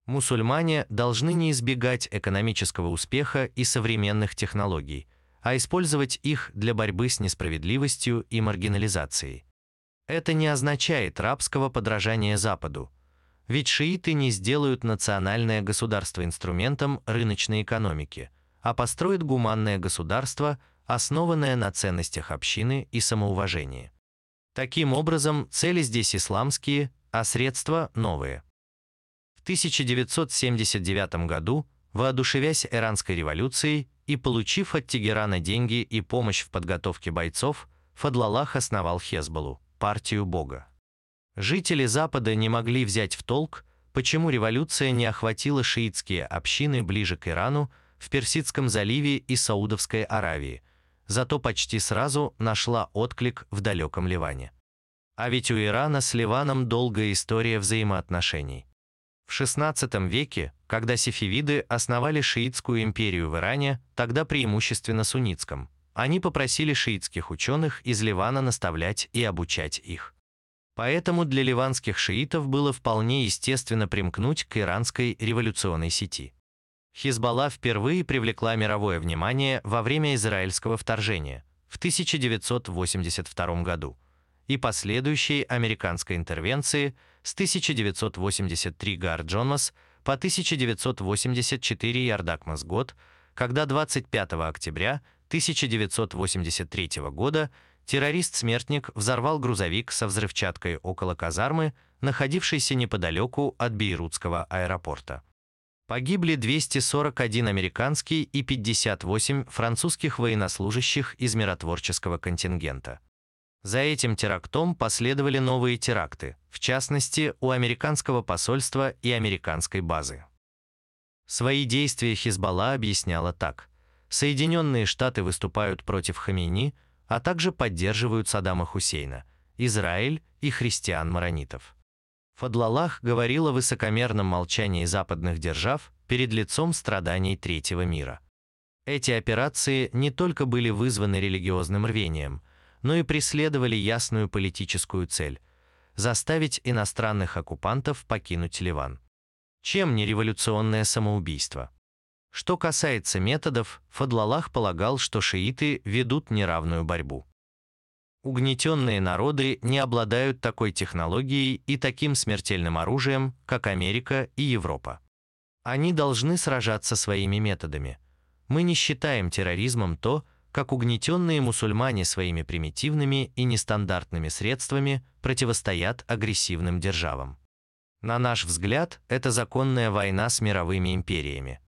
Мусульмане должны не избегать экономического успеха и современных технологий – а использовать их для борьбы с несправедливостью и маргинализацией. Это не означает рабского подражания Западу, ведь шииты не сделают национальное государство инструментом рыночной экономики, а построят гуманное государство, основанное на ценностях общины и самоуважении. Таким образом, цели здесь исламские, а средства – новые. В 1979 году, воодушевясь Иранской революцией, и получив от Тегерана деньги и помощь в подготовке бойцов, Фадлалах основал Хезболу, партию Бога. Жители Запада не могли взять в толк, почему революция не охватила шиитские общины ближе к Ирану, в Персидском заливе и Саудовской Аравии, зато почти сразу нашла отклик в далеком Ливане. А ведь у Ирана с Ливаном долгая история взаимоотношений. В XVI веке, когда сефевиды основали шиитскую империю в Иране, тогда преимущественно суннитском, они попросили шиитских ученых из Ливана наставлять и обучать их. Поэтому для ливанских шиитов было вполне естественно примкнуть к иранской революционной сети. Хизбалла впервые привлекла мировое внимание во время израильского вторжения в 1982 году и последующей американской интервенции – с 1983 Гар Джонмас по 1984 Ярдакмас год, когда 25 октября 1983 года террорист-смертник взорвал грузовик со взрывчаткой около казармы, находившейся неподалеку от Бейрутского аэропорта. Погибли 241 американский и 58 французских военнослужащих из миротворческого контингента. За этим терактом последовали новые теракты, в частности, у американского посольства и американской базы. Свои действия Хизбалла объясняла так. Соединенные Штаты выступают против Хамини, а также поддерживают Саддама Хусейна, Израиль и христиан-маронитов. Фадлалах говорил о высокомерном молчании западных держав перед лицом страданий третьего мира. Эти операции не только были вызваны религиозным рвением – но и преследовали ясную политическую цель – заставить иностранных оккупантов покинуть Ливан. Чем не революционное самоубийство? Что касается методов, Фадлалах полагал, что шииты ведут неравную борьбу. Угнетенные народы не обладают такой технологией и таким смертельным оружием, как Америка и Европа. Они должны сражаться своими методами. Мы не считаем терроризмом то, как угнетенные мусульмане своими примитивными и нестандартными средствами противостоят агрессивным державам. На наш взгляд, это законная война с мировыми империями.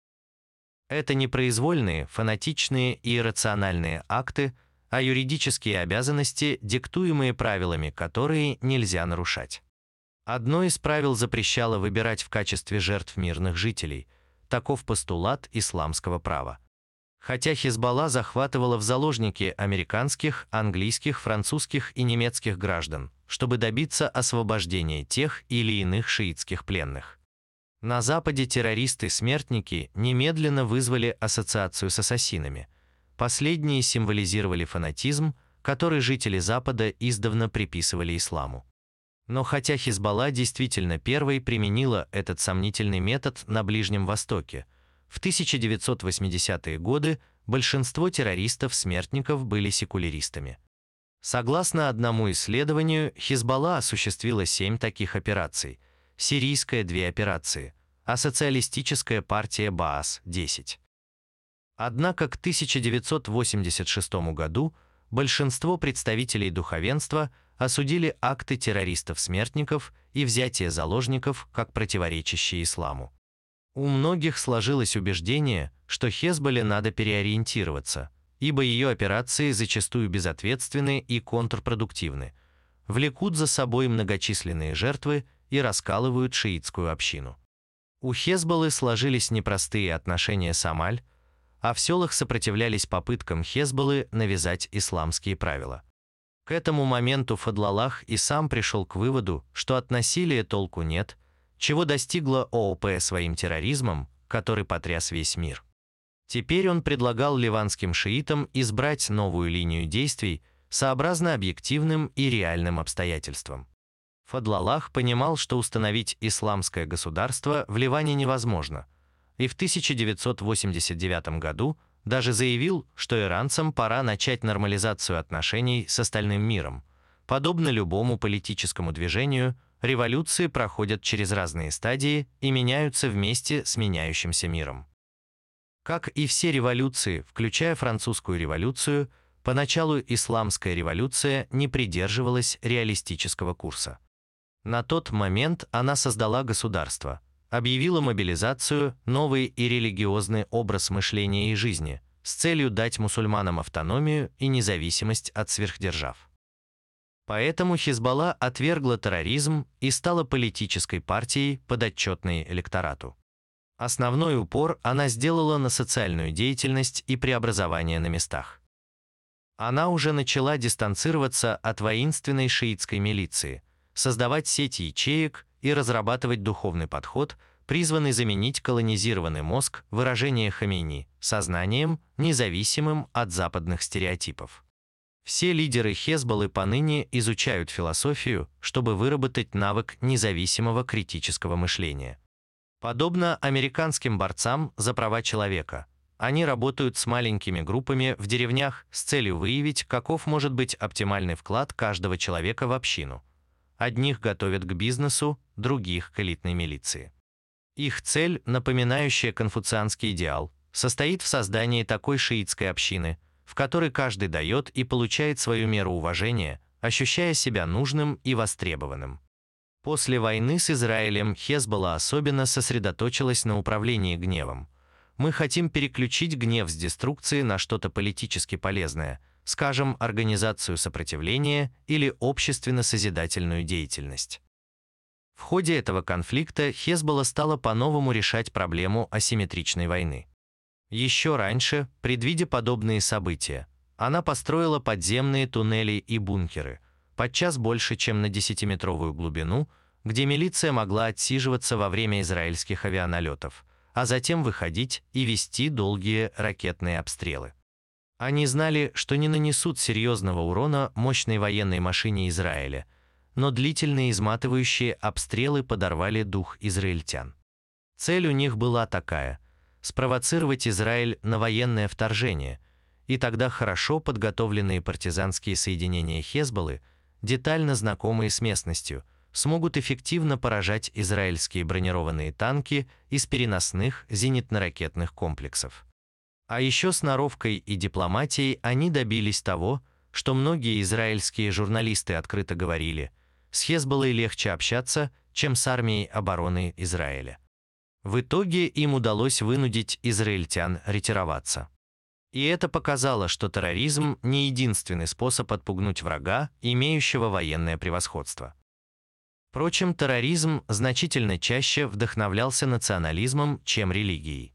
Это не произвольные, фанатичные и иррациональные акты, а юридические обязанности, диктуемые правилами, которые нельзя нарушать. Одно из правил запрещало выбирать в качестве жертв мирных жителей. Таков постулат исламского права. Хотя Хизбалла захватывала в заложники американских, английских, французских и немецких граждан, чтобы добиться освобождения тех или иных шиитских пленных. На Западе террористы-смертники немедленно вызвали ассоциацию с ассасинами. Последние символизировали фанатизм, который жители Запада издавна приписывали исламу. Но хотя Хизбалла действительно первой применила этот сомнительный метод на Ближнем Востоке – в 1980-е годы большинство террористов-смертников были секуляристами. Согласно одному исследованию, Хизбалла осуществила семь таких операций, сирийская – две операции, а социалистическая партия Баас – 10. Однако к 1986 году большинство представителей духовенства осудили акты террористов-смертников и взятие заложников как противоречащие исламу. У многих сложилось убеждение, что Хезболле надо переориентироваться, ибо ее операции зачастую безответственны и контрпродуктивны, влекут за собой многочисленные жертвы и раскалывают шиитскую общину. У Хезболлы сложились непростые отношения с Амаль, а в селах сопротивлялись попыткам Хезболлы навязать исламские правила. К этому моменту Фадлалах и сам пришел к выводу, что от насилия толку нет – чего достигла ООП своим терроризмом, который потряс весь мир. Теперь он предлагал ливанским шиитам избрать новую линию действий сообразно объективным и реальным обстоятельствам. Фадлалах понимал, что установить исламское государство в Ливане невозможно, и в 1989 году даже заявил, что иранцам пора начать нормализацию отношений с остальным миром, подобно любому политическому движению – Революции проходят через разные стадии и меняются вместе с меняющимся миром. Как и все революции, включая французскую революцию, поначалу исламская революция не придерживалась реалистического курса. На тот момент она создала государство, объявила мобилизацию, новый и религиозный образ мышления и жизни с целью дать мусульманам автономию и независимость от сверхдержав. Поэтому Хизбалла отвергла терроризм и стала политической партией, подотчетной электорату. Основной упор она сделала на социальную деятельность и преобразование на местах. Она уже начала дистанцироваться от воинственной шиитской милиции, создавать сети ячеек и разрабатывать духовный подход, призванный заменить колонизированный мозг выражение Хамейни сознанием, независимым от западных стереотипов. Все лидеры Хезболлы поныне изучают философию, чтобы выработать навык независимого критического мышления. Подобно американским борцам за права человека, они работают с маленькими группами в деревнях с целью выявить, каков может быть оптимальный вклад каждого человека в общину. Одних готовят к бизнесу, других – к элитной милиции. Их цель, напоминающая конфуцианский идеал, состоит в создании такой шиитской общины – в которой каждый дает и получает свою меру уважения, ощущая себя нужным и востребованным. После войны с Израилем Хезболла особенно сосредоточилась на управлении гневом. Мы хотим переключить гнев с деструкции на что-то политически полезное, скажем, организацию сопротивления или общественно-созидательную деятельность. В ходе этого конфликта Хезболла стала по-новому решать проблему асимметричной войны. Еще раньше, предвидя подобные события, она построила подземные туннели и бункеры, подчас больше, чем на 10-метровую глубину, где милиция могла отсиживаться во время израильских авианалетов, а затем выходить и вести долгие ракетные обстрелы. Они знали, что не нанесут серьезного урона мощной военной машине Израиля – но длительные изматывающие обстрелы подорвали дух израильтян. Цель у них была такая – спровоцировать Израиль на военное вторжение, и тогда хорошо подготовленные партизанские соединения Хезболлы, детально знакомые с местностью, смогут эффективно поражать израильские бронированные танки из переносных зенитно-ракетных комплексов. А еще сноровкой и дипломатией они добились того, что многие израильские журналисты открыто говорили – с Хезболлой легче общаться, чем с армией обороны Израиля. В итоге им удалось вынудить израильтян ретироваться. И это показало, что терроризм не единственный способ отпугнуть врага, имеющего военное превосходство. Впрочем, терроризм значительно чаще вдохновлялся национализмом, чем религией.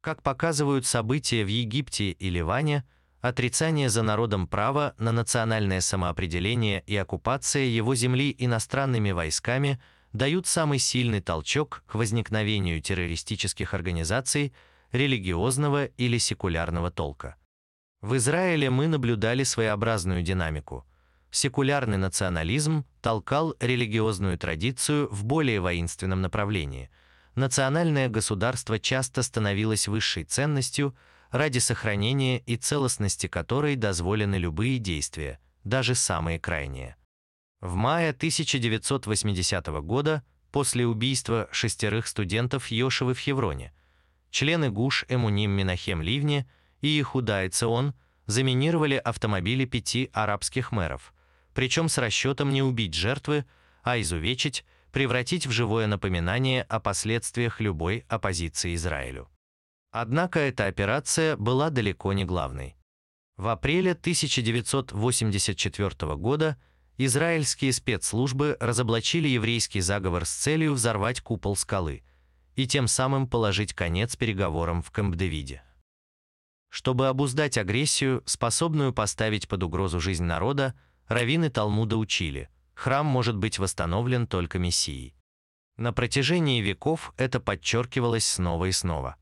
Как показывают события в Египте и Ливане – отрицание за народом права на национальное самоопределение и оккупация его земли иностранными войсками дают самый сильный толчок к возникновению террористических организаций религиозного или секулярного толка. В Израиле мы наблюдали своеобразную динамику. Секулярный национализм толкал религиозную традицию в более воинственном направлении. Национальное государство часто становилось высшей ценностью – ради сохранения и целостности которой дозволены любые действия, даже самые крайние. В мае 1980 года, после убийства шестерых студентов Йошевы в Хевроне, члены ГУШ Эмуним Минахем Ливни и Ихуда Цион заминировали автомобили пяти арабских мэров, причем с расчетом не убить жертвы, а изувечить, превратить в живое напоминание о последствиях любой оппозиции Израилю. Однако эта операция была далеко не главной. В апреле 1984 года израильские спецслужбы разоблачили еврейский заговор с целью взорвать купол скалы и тем самым положить конец переговорам в Кэмп-Дэвиде. Чтобы обуздать агрессию, способную поставить под угрозу жизнь народа, раввины Талмуда учили, храм может быть восстановлен только Мессией. На протяжении веков это подчеркивалось снова и снова.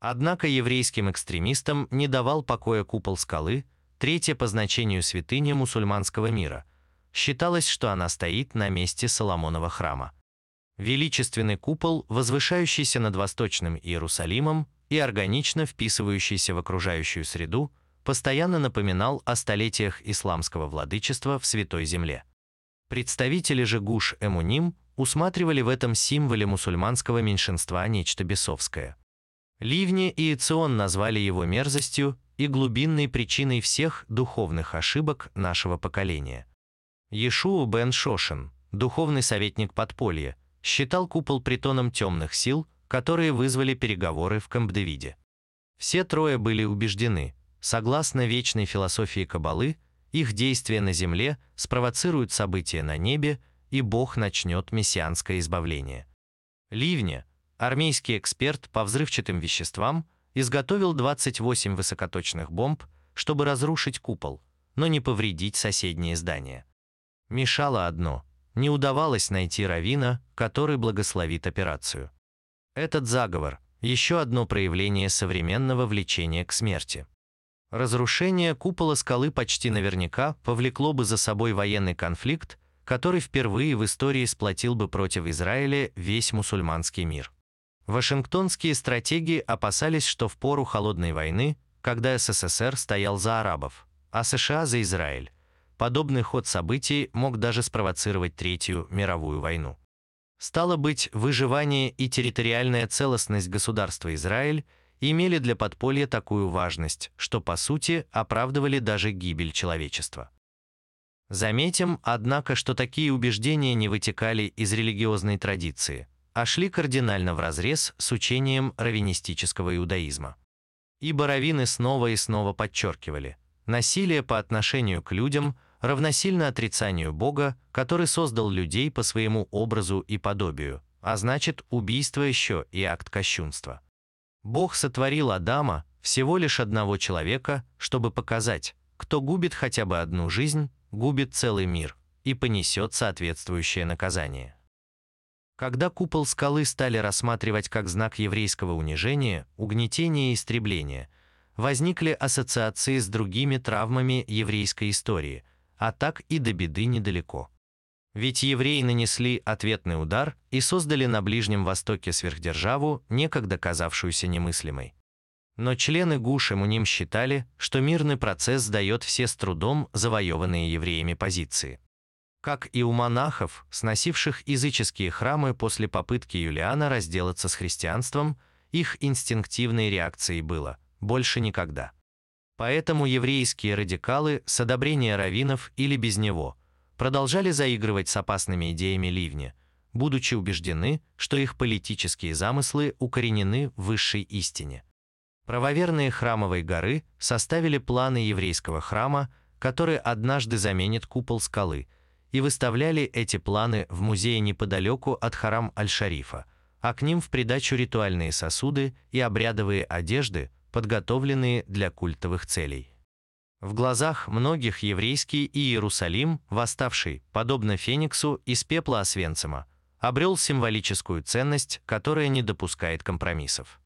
Однако еврейским экстремистам не давал покоя купол скалы, третья по значению святыня мусульманского мира. Считалось, что она стоит на месте Соломонова храма. Величественный купол, возвышающийся над Восточным Иерусалимом и органично вписывающийся в окружающую среду, постоянно напоминал о столетиях исламского владычества в Святой Земле. Представители же Гуш-Эмуним усматривали в этом символе мусульманского меньшинства нечто бесовское. Ливни и Ицион назвали его мерзостью и глубинной причиной всех духовных ошибок нашего поколения. Ешуа бен Шошин, духовный советник подполья, считал купол притоном темных сил, которые вызвали переговоры в Камп-Девиде. Все трое были убеждены, согласно вечной философии Каббалы, их действия на земле спровоцируют события на небе, и Бог начнет мессианское избавление. Ливня, армейский эксперт по взрывчатым веществам изготовил 28 высокоточных бомб, чтобы разрушить купол, но не повредить соседние здания. Мешало одно – не удавалось найти равина, который благословит операцию. Этот заговор – еще одно проявление современного влечения к смерти. Разрушение купола скалы почти наверняка повлекло бы за собой военный конфликт, который впервые в истории сплотил бы против Израиля весь мусульманский мир. Вашингтонские стратеги опасались, что в пору Холодной войны, когда СССР стоял за арабов, а США за Израиль, подобный ход событий мог даже спровоцировать Третью мировую войну. Стало быть, выживание и территориальная целостность государства Израиль имели для подполья такую важность, что по сути оправдывали даже гибель человечества. Заметим, однако, что такие убеждения не вытекали из религиозной традиции, а шли кардинально вразрез с учением раввинистического иудаизма. Ибо раввины снова и снова подчеркивали, насилие по отношению к людям равносильно отрицанию Бога, который создал людей по своему образу и подобию, а значит, убийство еще и акт кощунства. Бог сотворил Адама, всего лишь одного человека, чтобы показать, кто губит хотя бы одну жизнь, губит целый мир и понесет соответствующее наказание. Когда купол скалы стали рассматривать как знак еврейского унижения, угнетения и истребления, возникли ассоциации с другими травмами еврейской истории, а так и до беды недалеко. Ведь евреи нанесли ответный удар и создали на Ближнем Востоке сверхдержаву, некогда казавшуюся немыслимой. Но члены ГУШ Муним считали, что мирный процесс дает все с трудом завоеванные евреями позиции. Как и у монахов, сносивших языческие храмы после попытки Юлиана разделаться с христианством, их инстинктивной реакцией было «больше никогда». Поэтому еврейские радикалы с одобрения раввинов или без него продолжали заигрывать с опасными идеями ливня, будучи убеждены, что их политические замыслы укоренены в высшей истине. Правоверные храмовой горы составили планы еврейского храма, который однажды заменит купол скалы, и выставляли эти планы в музее неподалеку от харам Аль-Шарифа, а к ним в придачу ритуальные сосуды и обрядовые одежды, подготовленные для культовых целей. В глазах многих еврейский Иерусалим, восставший, подобно Фениксу из пепла Освенцима, обрел символическую ценность, которая не допускает компромиссов.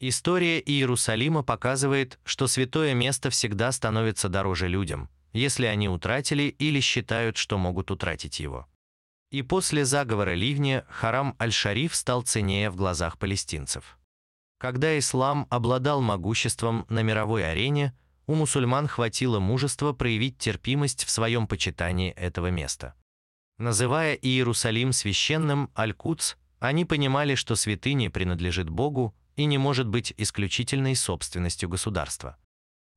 История Иерусалима показывает, что святое место всегда становится дороже людям, если они утратили или считают, что могут утратить его. И после заговора ливня Харам Аль-Шариф стал ценнее в глазах палестинцев. Когда ислам обладал могуществом на мировой арене, у мусульман хватило мужества проявить терпимость в своем почитании этого места. Называя Иерусалим священным Аль-Кудс, они понимали, что святыня принадлежит Богу, и не может быть исключительной собственностью государства.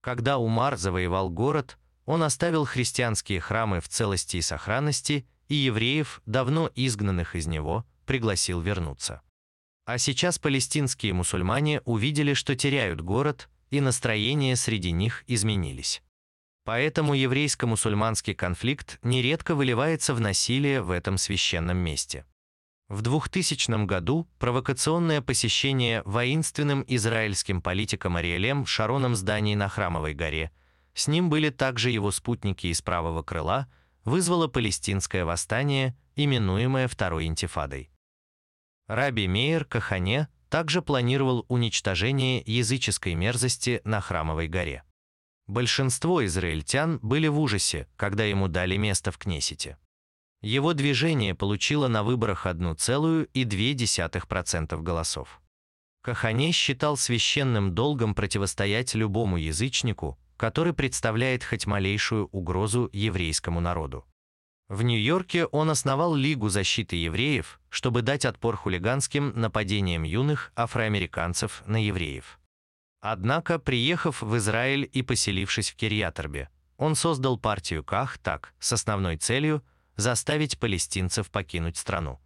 Когда Умар завоевал город, он оставил христианские храмы в целости и сохранности, и евреев, давно изгнанных из него, пригласил вернуться. А сейчас палестинские мусульмане увидели, что теряют город, и настроения среди них изменились. Поэтому еврейско-мусульманский конфликт нередко выливается в насилие в этом священном месте. В 2000 году провокационное посещение воинственным израильским политиком Ариэлем Шароном зданий на Храмовой горе, с ним были также его спутники из правого крыла, вызвало палестинское восстание, именуемое Второй интифадой. Раби Мейер Кахане также планировал уничтожение языческой мерзости на Храмовой горе. Большинство израильтян были в ужасе, когда ему дали место в Кнессете. Его движение получило на выборах 1,2% голосов. Кахане считал священным долгом противостоять любому язычнику, который представляет хоть малейшую угрозу еврейскому народу. В Нью-Йорке он основал Лигу защиты евреев, чтобы дать отпор хулиганским нападениям юных афроамериканцев на евреев. Однако, приехав в Израиль и поселившись в Кирьяторбе, он создал партию Ках так, с основной целью – заставить палестинцев покинуть страну.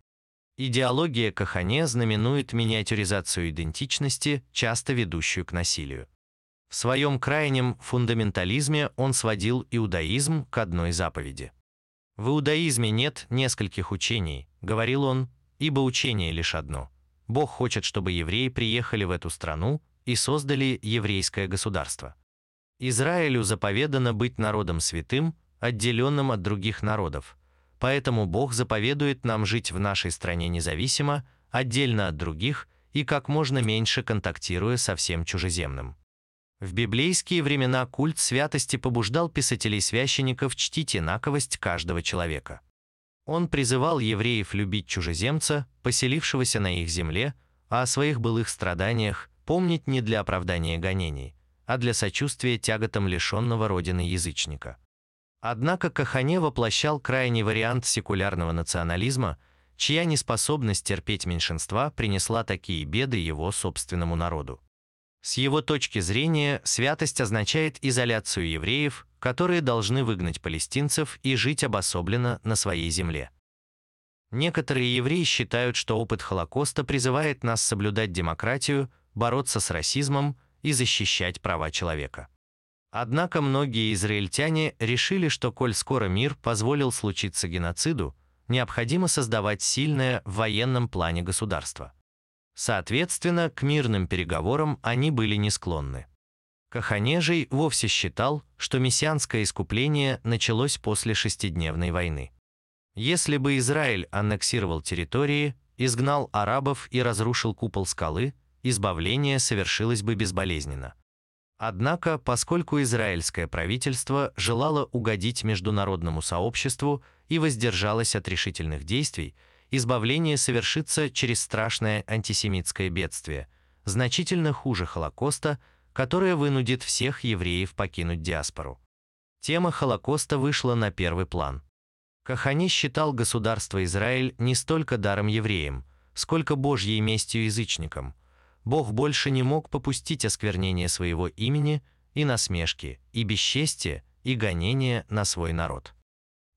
Идеология Кахане знаменует миниатюризацию идентичности, часто ведущую к насилию. В своем крайнем фундаментализме он сводил иудаизм к одной заповеди. «В иудаизме нет нескольких учений», — говорил он, «ибо учение лишь одно. Бог хочет, чтобы евреи приехали в эту страну и создали еврейское государство. Израилю заповедано быть народом святым, отделенным от других народов, Поэтому Бог заповедует нам жить в нашей стране независимо, отдельно от других и как можно меньше контактируя со всем чужеземным. В библейские времена культ святости побуждал писателей-священников чтить инаковость каждого человека. Он призывал евреев любить чужеземца, поселившегося на их земле, а о своих былых страданиях помнить не для оправдания гонений, а для сочувствия тяготам лишенного родины язычника. Однако Кахане воплощал крайний вариант секулярного национализма, чья неспособность терпеть меньшинства принесла такие беды его собственному народу. С его точки зрения, святость означает изоляцию евреев, которые должны выгнать палестинцев и жить обособленно на своей земле. Некоторые евреи считают, что опыт Холокоста призывает нас соблюдать демократию, бороться с расизмом и защищать права человека. Однако многие израильтяне решили, что коль скоро мир позволил случиться геноциду, необходимо создавать сильное в военном плане государство. Соответственно, к мирным переговорам они были не склонны. Каханежий вовсе считал, что мессианское искупление началось после шестидневной войны. Если бы Израиль аннексировал территории, изгнал арабов и разрушил купол скалы, избавление совершилось бы безболезненно. Однако, поскольку израильское правительство желало угодить международному сообществу и воздержалось от решительных действий, избавление совершится через страшное антисемитское бедствие, значительно хуже Холокоста, которое вынудит всех евреев покинуть диаспору. Тема Холокоста вышла на первый план. Кахани считал государство Израиль не столько даром евреям, сколько Божьей местью язычникам. Бог больше не мог попустить осквернения своего имени и насмешки, и бесчестия, и гонения на свой народ.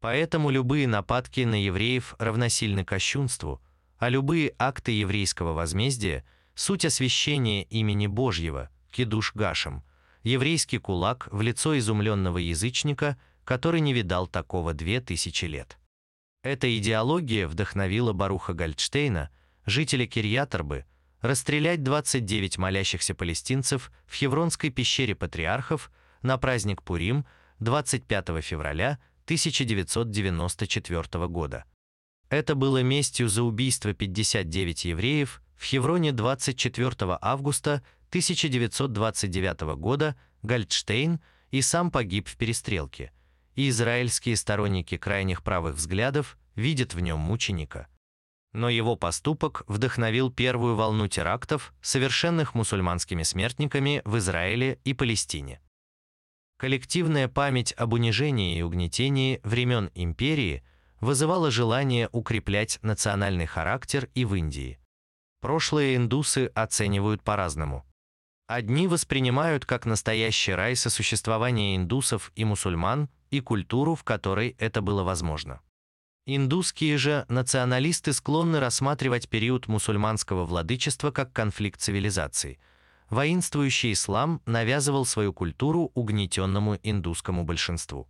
Поэтому любые нападки на евреев равносильны кощунству, а любые акты еврейского возмездия – суть освящения имени Божьего, кидуш гашем, еврейский кулак в лицо изумленного язычника, который не видал такого две тысячи лет. Эта идеология вдохновила Баруха Гальдштейна, жителя Кирьяторбы, расстрелять 29 молящихся палестинцев в Хевронской пещере патриархов на праздник Пурим 25 февраля 1994 года. Это было местью за убийство 59 евреев в Хевроне 24 августа 1929 года Гальдштейн и сам погиб в перестрелке, и израильские сторонники крайних правых взглядов видят в нем мученика. Но его поступок вдохновил первую волну терактов, совершенных мусульманскими смертниками в Израиле и Палестине. Коллективная память об унижении и угнетении времен империи вызывала желание укреплять национальный характер и в Индии. Прошлые индусы оценивают по-разному. Одни воспринимают как настоящий рай сосуществование индусов и мусульман и культуру, в которой это было возможно. Индусские же националисты склонны рассматривать период мусульманского владычества как конфликт цивилизаций – воинствующий ислам навязывал свою культуру угнетенному индусскому большинству.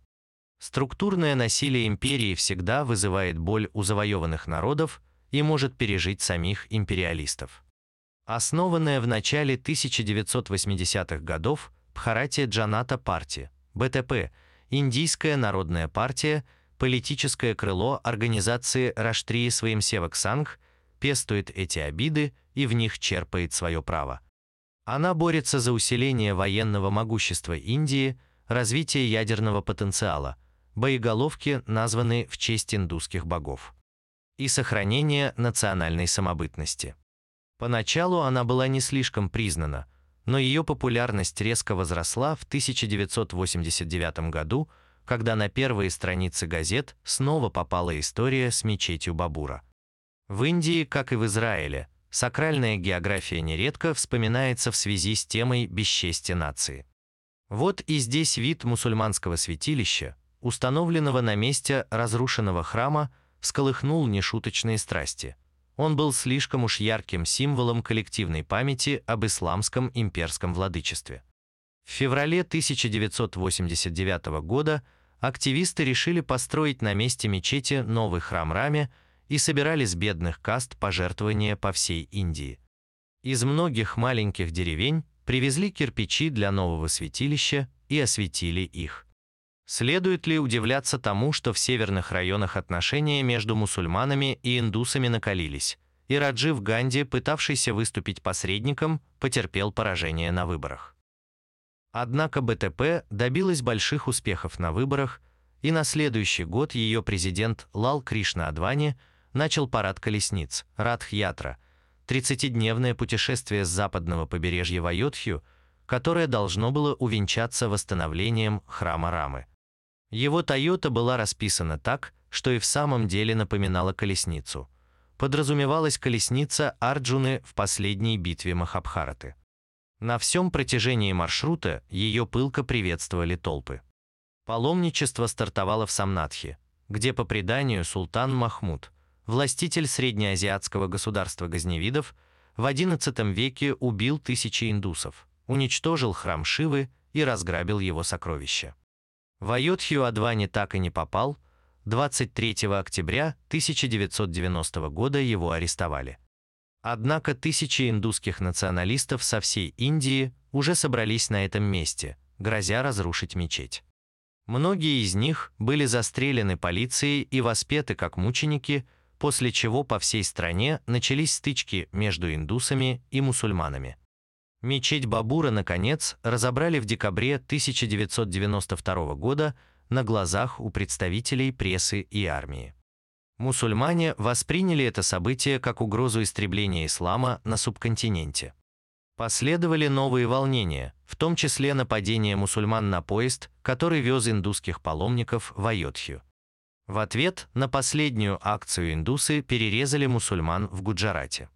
Структурное насилие империи всегда вызывает боль у завоеванных народов и может пережить самих империалистов. Основанная в начале 1980-х годов Бхаратия Джаната Парти, БТП, Индийская народная партия, политическое крыло организации Раштрии своим Севак Сангх, пестует эти обиды и в них черпает свое право. Она борется за усиление военного могущества Индии, развитие ядерного потенциала, боеголовки, названные в честь индусских богов, и сохранение национальной самобытности. Поначалу она была не слишком признана, но ее популярность резко возросла в 1989 году, когда на первые страницы газет снова попала история с мечетью Бабура. В Индии, как и в Израиле, сакральная география нередко вспоминается в связи с темой бесчестия нации. Вот и здесь вид мусульманского святилища, установленного на месте разрушенного храма, всколыхнул нешуточные страсти. Он был слишком уж ярким символом коллективной памяти об исламском имперском владычестве. В феврале 1989 года активисты решили построить на месте мечети новый храм Раме, и собирали с бедных каст пожертвования по всей Индии. Из многих маленьких деревень привезли кирпичи для нового святилища и осветили их. Следует ли удивляться тому, что в северных районах отношения между мусульманами и индусами накалились, и Раджив Ганди, пытавшийся выступить посредником, потерпел поражение на выборах. Однако БТП добилась больших успехов на выборах, и на следующий год ее президент Лал Кришна Адвани – начал парад колесниц, Радх-Ятра, 30-дневное путешествие с западного побережья в которое должно было увенчаться восстановлением храма Рамы. Его «Тойота» была расписана так, что и в самом деле напоминала колесницу. Подразумевалась колесница Арджуны в последней битве Махабхараты. На всем протяжении маршрута ее пылко приветствовали толпы. Паломничество стартовало в Самнатхе, где по преданию султан Махмуд, властитель среднеазиатского государства Газневидов, в XI веке убил тысячи индусов, уничтожил храм Шивы и разграбил его сокровища. В Айодхию Адвани так и не попал, 23 октября 1990 года его арестовали. Однако тысячи индусских националистов со всей Индии уже собрались на этом месте, грозя разрушить мечеть. Многие из них были застрелены полицией и воспеты как мученики, после чего по всей стране начались стычки между индусами и мусульманами. Мечеть Бабура, наконец, разобрали в декабре 1992 года на глазах у представителей прессы и армии. Мусульмане восприняли это событие как угрозу истребления ислама на субконтиненте. Последовали новые волнения, в том числе нападение мусульман на поезд, который вез индусских паломников в Айодхью. В ответ на последнюю акцию индусы перерезали мусульман в Гуджарате.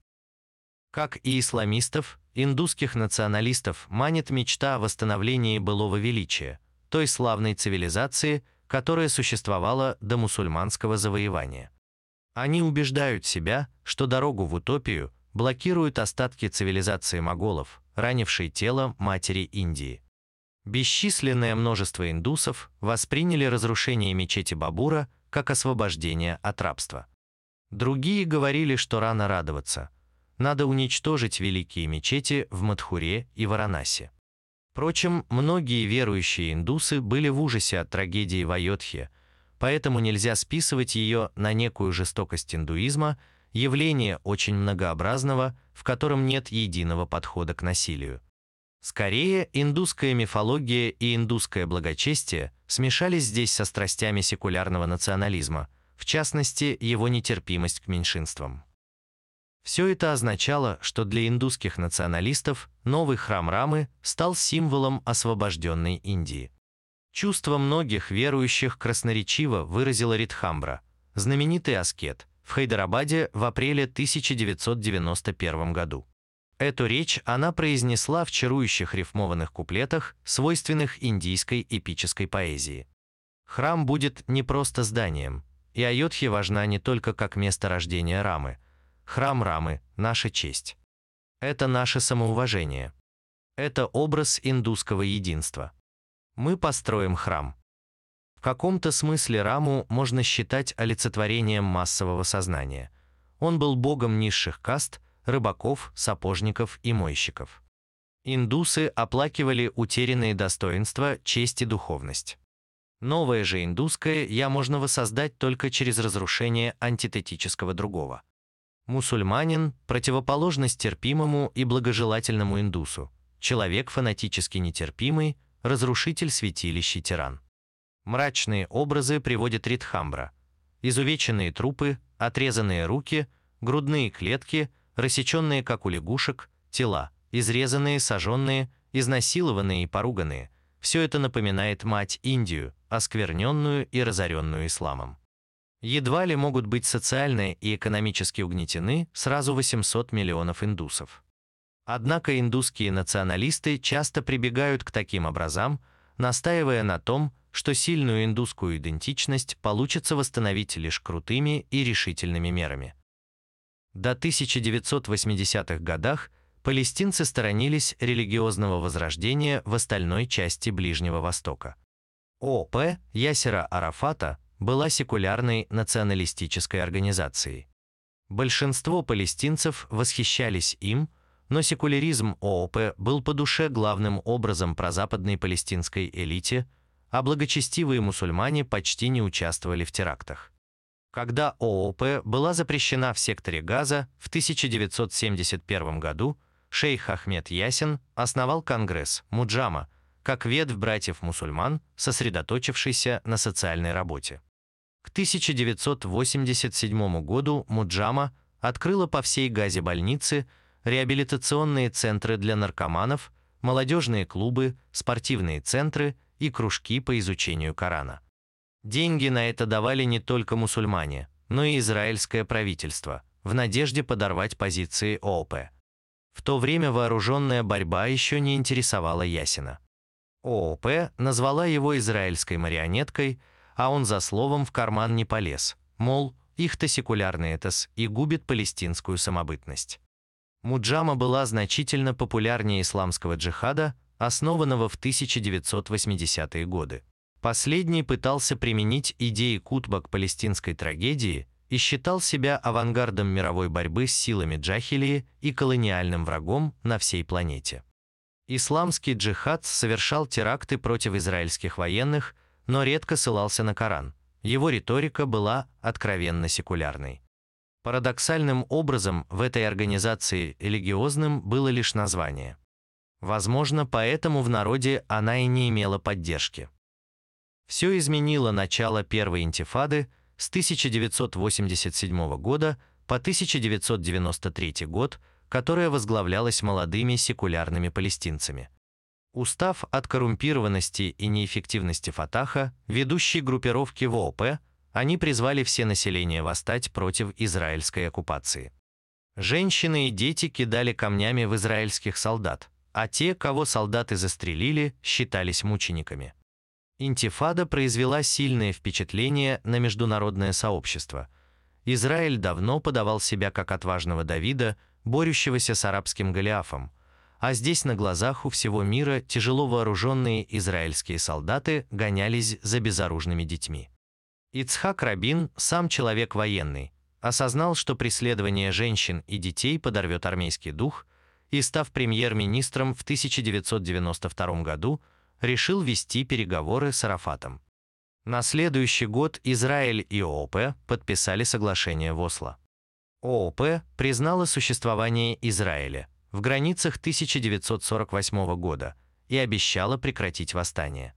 Как и исламистов, индусских националистов манит мечта о восстановлении былого величия, той славной цивилизации, которая существовала до мусульманского завоевания. Они убеждают себя, что дорогу в утопию блокируют остатки цивилизации моголов, ранившей тело матери Индии. Бесчисленное множество индусов восприняли разрушение мечети Бабура как освобождение от рабства. Другие говорили, что рано радоваться. Надо уничтожить великие мечети в Мадхуре и Варанаси. Впрочем, многие верующие индусы были в ужасе от трагедии в Айодхе, поэтому нельзя списывать ее на некую жестокость индуизма, явление очень многообразного, в котором нет единого подхода к насилию. Скорее, индусская мифология и индусское благочестие смешались здесь со страстями секулярного национализма, в частности, его нетерпимость к меньшинствам. Все это означало, что для индусских националистов новый храм Рамы стал символом освобожденной Индии. Чувство многих верующих красноречиво выразила Ридхамбра, знаменитый аскет, в Хайдарабаде в апреле 1991 году. Эту речь она произнесла в чарующих рифмованных куплетах, свойственных индийской эпической поэзии. Храм будет не просто зданием, и Айодхи важна не только как место рождения Рамы – Храм Рамы – наша честь. Это наше самоуважение. Это образ индусского единства. Мы построим храм. В каком-то смысле Раму можно считать олицетворением массового сознания. Он был богом низших каст, рыбаков, сапожников и мойщиков. Индусы оплакивали утерянные достоинства, честь и духовность. Новое же индусское я можно воссоздать только через разрушение антитетического другого. Мусульманин – противоположность терпимому и благожелательному индусу. Человек фанатически нетерпимый, разрушитель святилищ и тиран. Мрачные образы приводит Ридхамбра. Изувеченные трупы, отрезанные руки, грудные клетки, рассеченные, как у лягушек, тела, изрезанные, сожженные, изнасилованные и поруганные – все это напоминает мать Индию, оскверненную и разоренную исламом едва ли могут быть социально и экономически угнетены сразу 800 миллионов индусов. Однако индусские националисты часто прибегают к таким образам, настаивая на том, что сильную индусскую идентичность получится восстановить лишь крутыми и решительными мерами. До 1980-х годах палестинцы сторонились религиозного возрождения в остальной части Ближнего Востока. ОП Ясера Арафата была секулярной националистической организацией. Большинство палестинцев восхищались им, но секуляризм ООП был по душе главным образом прозападной палестинской элите, а благочестивые мусульмане почти не участвовали в терактах. Когда ООП была запрещена в секторе Газа в 1971 году, шейх Ахмед Ясин основал Конгресс Муджама, как ветвь братьев-мусульман, сосредоточившийся на социальной работе. К 1987 году Муджама открыла по всей Газе больницы, реабилитационные центры для наркоманов, молодежные клубы, спортивные центры и кружки по изучению Корана. Деньги на это давали не только мусульмане, но и израильское правительство, в надежде подорвать позиции ООП. В то время вооруженная борьба еще не интересовала Ясина. ООП назвала его израильской марионеткой, а он за словом в карман не полез, мол, их-то секулярный этос и губит палестинскую самобытность. Муджама была значительно популярнее исламского джихада, основанного в 1980-е годы. Последний пытался применить идеи Кутба к палестинской трагедии и считал себя авангардом мировой борьбы с силами джахилии и колониальным врагом на всей планете. Исламский джихад совершал теракты против израильских военных, но редко ссылался на Коран. Его риторика была откровенно секулярной. Парадоксальным образом в этой организации религиозным было лишь название. Возможно, поэтому в народе она и не имела поддержки. Все изменило начало Первой интифады с 1987 года по 1993 год, которая возглавлялась молодыми секулярными палестинцами. Устав от коррумпированности и неэффективности Фатаха, ведущей группировки ВОП, они призвали все население восстать против израильской оккупации. Женщины и дети кидали камнями в израильских солдат, а те, кого солдаты застрелили, считались мучениками. Интифада произвела сильное впечатление на международное сообщество. Израиль давно подавал себя как отважного Давида, борющегося с арабским Голиафом, а здесь на глазах у всего мира тяжело вооруженные израильские солдаты гонялись за безоружными детьми. Ицхак Рабин, сам человек военный, осознал, что преследование женщин и детей подорвет армейский дух, и, став премьер-министром в 1992 году, решил вести переговоры с Арафатом. На следующий год Израиль и ООП подписали соглашение в Осло. ООП признала существование Израиля в границах 1948 года и обещала прекратить восстание.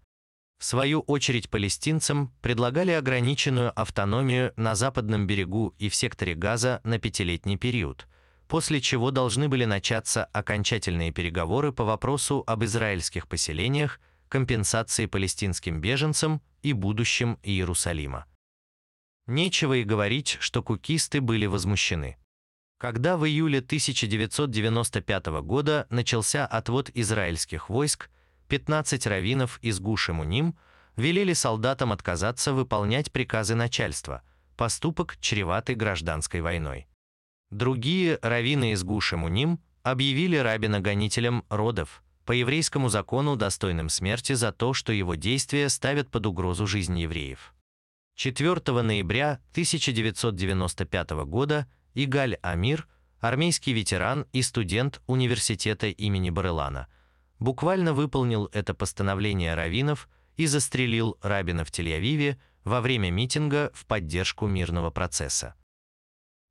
В свою очередь палестинцам предлагали ограниченную автономию на западном берегу и в секторе Газа на пятилетний период, после чего должны были начаться окончательные переговоры по вопросу об израильских поселениях компенсации палестинским беженцам и будущем Иерусалима. Нечего и говорить, что кукисты были возмущены. Когда в июле 1995 года начался отвод израильских войск, 15 раввинов из Гуши Муним велели солдатам отказаться выполнять приказы начальства, поступок, чреватый гражданской войной. Другие раввины из Гуши Муним объявили рабина гонителем родов, по еврейскому закону достойным смерти за то, что его действия ставят под угрозу жизнь евреев. 4 ноября 1995 года Игаль Амир, армейский ветеран и студент университета имени Барелана, буквально выполнил это постановление раввинов и застрелил рабина в Тель-Авиве во время митинга в поддержку мирного процесса.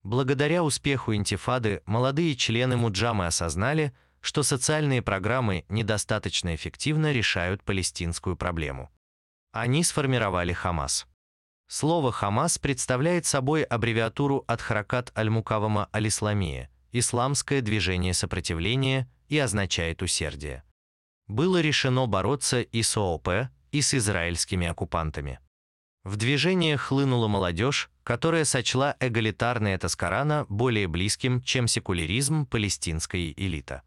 Благодаря успеху интифады молодые члены Муджамы осознали, что социальные программы недостаточно эффективно решают палестинскую проблему. Они сформировали Хамас. Слово «Хамас» представляет собой аббревиатуру от Харакат аль-Мукавама аль-Исламия, исламское движение сопротивления и означает усердие. Было решено бороться и с ООП, и с израильскими оккупантами. В движение хлынула молодежь, которая сочла эгалитарное Таскарана более близким, чем секуляризм палестинской элиты.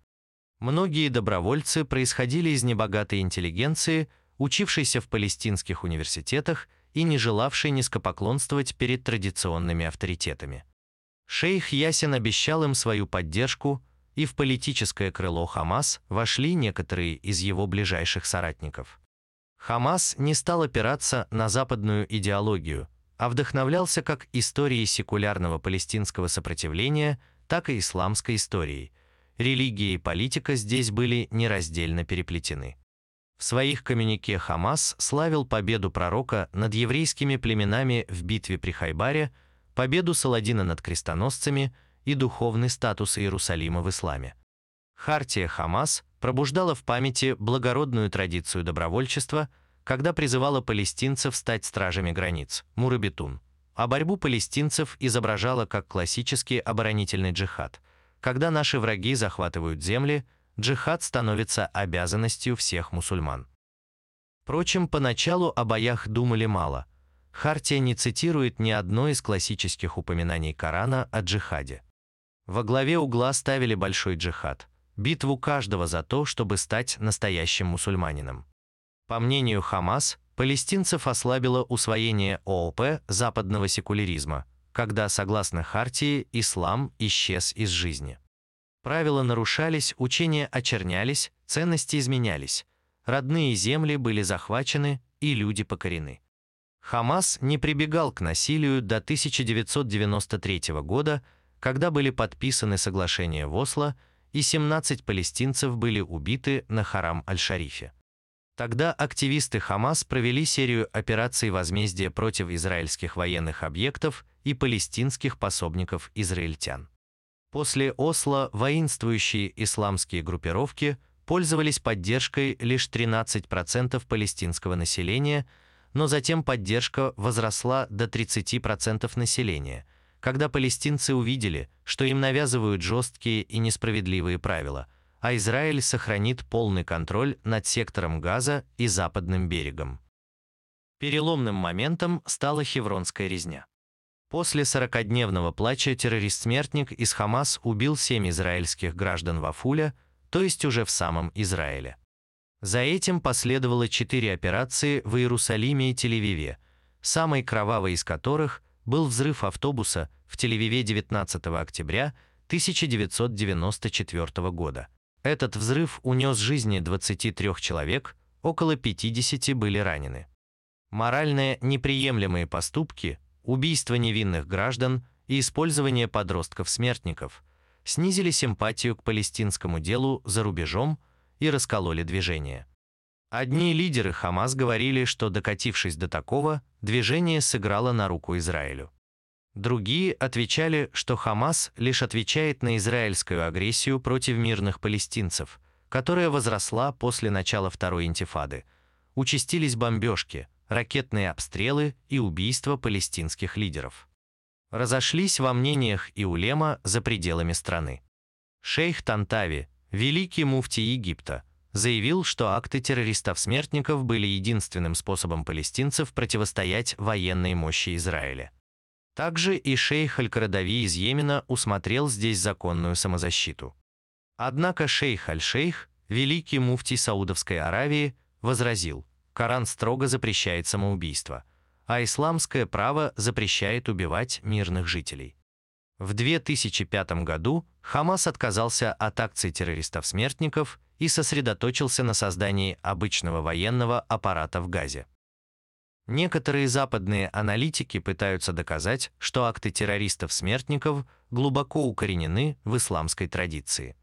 Многие добровольцы происходили из небогатой интеллигенции, учившейся в палестинских университетах и не желавшей низкопоклонствовать перед традиционными авторитетами. Шейх Ясин обещал им свою поддержку, и в политическое крыло Хамас вошли некоторые из его ближайших соратников. Хамас не стал опираться на западную идеологию, а вдохновлялся как историей секулярного палестинского сопротивления, так и исламской историей – религия и политика здесь были нераздельно переплетены. В своих коммюнике Хамас славил победу пророка над еврейскими племенами в битве при Хайбаре, победу Саладина над крестоносцами и духовный статус Иерусалима в исламе. Хартия Хамас пробуждала в памяти благородную традицию добровольчества, когда призывала палестинцев стать стражами границ, Мурабитун, а борьбу палестинцев изображала как классический оборонительный джихад – когда наши враги захватывают земли, джихад становится обязанностью всех мусульман. Впрочем, поначалу о боях думали мало. Хартия не цитирует ни одно из классических упоминаний Корана о джихаде. Во главе угла ставили большой джихад, битву каждого за то, чтобы стать настоящим мусульманином. По мнению Хамас, палестинцев ослабило усвоение ООП западного секуляризма, когда, согласно Хартии, ислам исчез из жизни. Правила нарушались, учения очернялись, ценности изменялись, родные земли были захвачены и люди покорены. Хамас не прибегал к насилию до 1993 года, когда были подписаны соглашения в Осло, и 17 палестинцев были убиты на Харам-аль-Шарифе. Тогда активисты Хамас провели серию операций возмездия против израильских военных объектов и палестинских пособников израильтян. После Осло воинствующие исламские группировки пользовались поддержкой лишь 13% палестинского населения, но затем поддержка возросла до 30% населения, когда палестинцы увидели, что им навязывают жесткие и несправедливые правила, а Израиль сохранит полный контроль над сектором Газа и западным берегом. Переломным моментом стала Хевронская резня. После 40-дневного плача террорист-смертник из Хамас убил семь израильских граждан Вафуля, то есть уже в самом Израиле. За этим последовало четыре операции в Иерусалиме и Тель-Авиве, самой кровавой из которых был взрыв автобуса в Тель-Авиве 19 октября 1994 года. Этот взрыв унес жизни 23 человек, около 50 были ранены. Морально неприемлемые поступки, убийство невинных граждан и использование подростков-смертников снизили симпатию к палестинскому делу за рубежом и раскололи движение. Одни лидеры Хамас говорили, что докатившись до такого, движение сыграло на руку Израилю. Другие отвечали, что Хамас лишь отвечает на израильскую агрессию против мирных палестинцев, которая возросла после начала Второй интифады. Участились бомбежки, ракетные обстрелы и убийства палестинских лидеров. Разошлись во мнениях и улема за пределами страны. Шейх Тантави, великий муфти Египта, заявил, что акты террористов-смертников были единственным способом палестинцев противостоять военной мощи Израиля. Также и шейх Аль-Карадави из Йемена усмотрел здесь законную самозащиту. Однако шейх Аль-Шейх, великий муфтий Саудовской Аравии, возразил – Коран строго запрещает самоубийство, а исламское право запрещает убивать мирных жителей. В 2005 году Хамас отказался от акций террористов-смертников и сосредоточился на создании обычного военного аппарата в Газе. Некоторые западные аналитики пытаются доказать, что акты террористов-смертников глубоко укоренены в исламской традиции.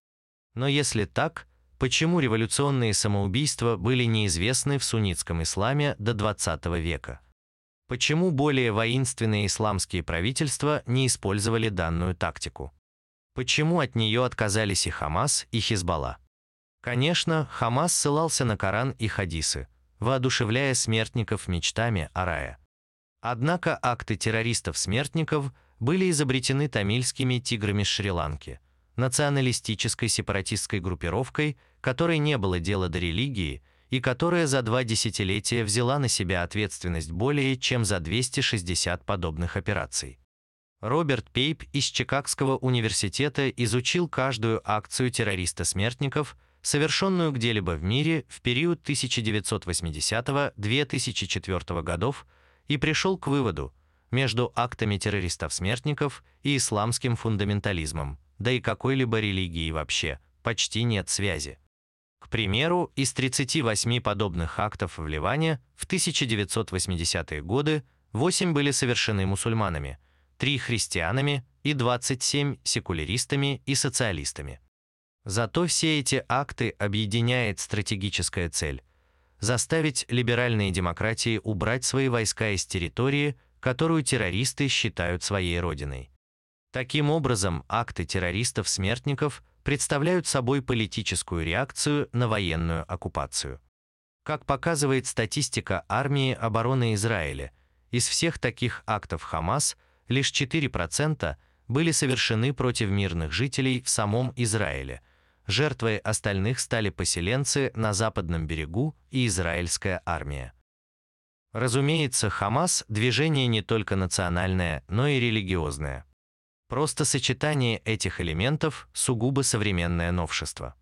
Но если так, почему революционные самоубийства были неизвестны в суннитском исламе до XX века. Почему более воинственные исламские правительства не использовали данную тактику? Почему от нее отказались и Хамас, и Хизбалла? Конечно, Хамас ссылался на Коран и хадисы, воодушевляя смертников мечтами о рае. Однако акты террористов-смертников были изобретены тамильскими тиграми Шри-Ланки, националистической сепаратистской группировкой, которой не было дела до религии и которая за два десятилетия взяла на себя ответственность более чем за 260 подобных операций. Роберт Пейп из Чикагского университета изучил каждую акцию террориста-смертников, совершенную где-либо в мире в период 1980-2004 годов, и пришел к выводу, между актами террористов-смертников и исламским фундаментализмом, да и какой-либо религии вообще, почти нет связи. Примеру, из 38 подобных актов в Ливане в 1980-е годы 8 были совершены мусульманами, 3 христианами и 27 секуляристами и социалистами. Зато все эти акты объединяет стратегическая цель – заставить либеральные демократии убрать свои войска из территории, которую террористы считают своей родиной. Таким образом, акты террористов-смертников представляют собой политическую реакцию на военную оккупацию. Как показывает статистика армии обороны Израиля, из всех таких актов Хамас лишь 4% были совершены против мирных жителей в самом Израиле. Жертвой остальных стали поселенцы на западном берегу и израильская армия. Разумеется, Хамас – движение не только национальное, но и религиозное. Просто сочетание этих элементов – сугубо современное новшество.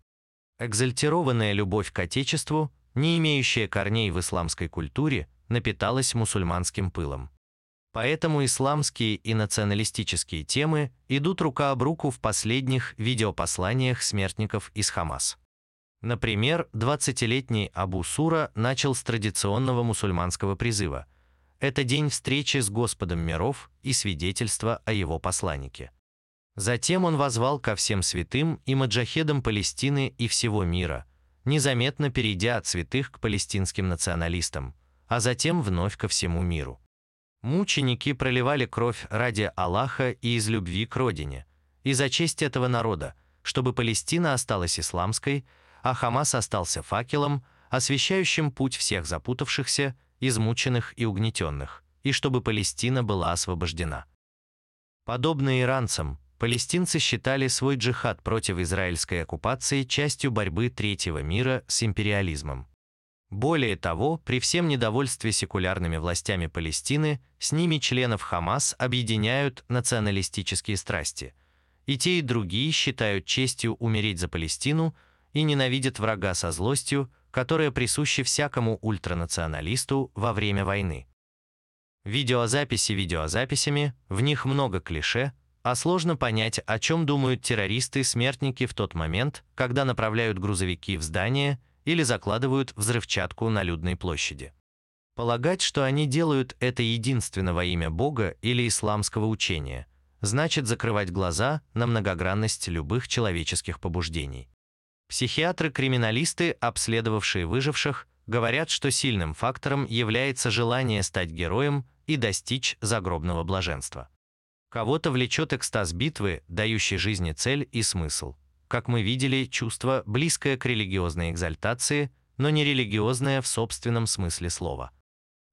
Экзальтированная любовь к Отечеству, не имеющая корней в исламской культуре, напиталась мусульманским пылом. Поэтому исламские и националистические темы идут рука об руку в последних видеопосланиях смертников из Хамас. Например, 20-летний Абу Сура начал с традиционного мусульманского призыва. Это день встречи с Господом миров и свидетельство о его посланнике. Затем он возвал ко всем святым и маджахедам Палестины и всего мира, незаметно перейдя от святых к палестинским националистам, а затем вновь ко всему миру. Мученики проливали кровь ради Аллаха и из любви к родине, и за честь этого народа, чтобы Палестина осталась исламской, а Хамас остался факелом, освещающим путь всех запутавшихся, измученных и угнетенных, и чтобы Палестина была освобождена. Подобно иранцам, палестинцы считали свой джихад против израильской оккупации частью борьбы третьего мира с империализмом. Более того, при всем недовольстве секулярными властями Палестины, с ними членов Хамас объединяют националистические страсти. И те, и другие считают честью умереть за Палестину и ненавидят врага со злостью, которая присуща всякому ультранационалисту во время войны. Видеозаписи видеозаписями, в них много клише, а сложно понять, о чем думают террористы-смертники в тот момент, когда направляют грузовики в здание или закладывают взрывчатку на людной площади. Полагать, что они делают это единственно во имя Бога или исламского учения, значит закрывать глаза на многогранность любых человеческих побуждений. Психиатры-криминалисты, обследовавшие выживших, говорят, что сильным фактором является желание стать героем и достичь загробного блаженства. Кого-то влечет экстаз битвы, дающий жизни цель и смысл. Как мы видели, чувство, близкое к религиозной экзальтации, но не религиозное в собственном смысле слова.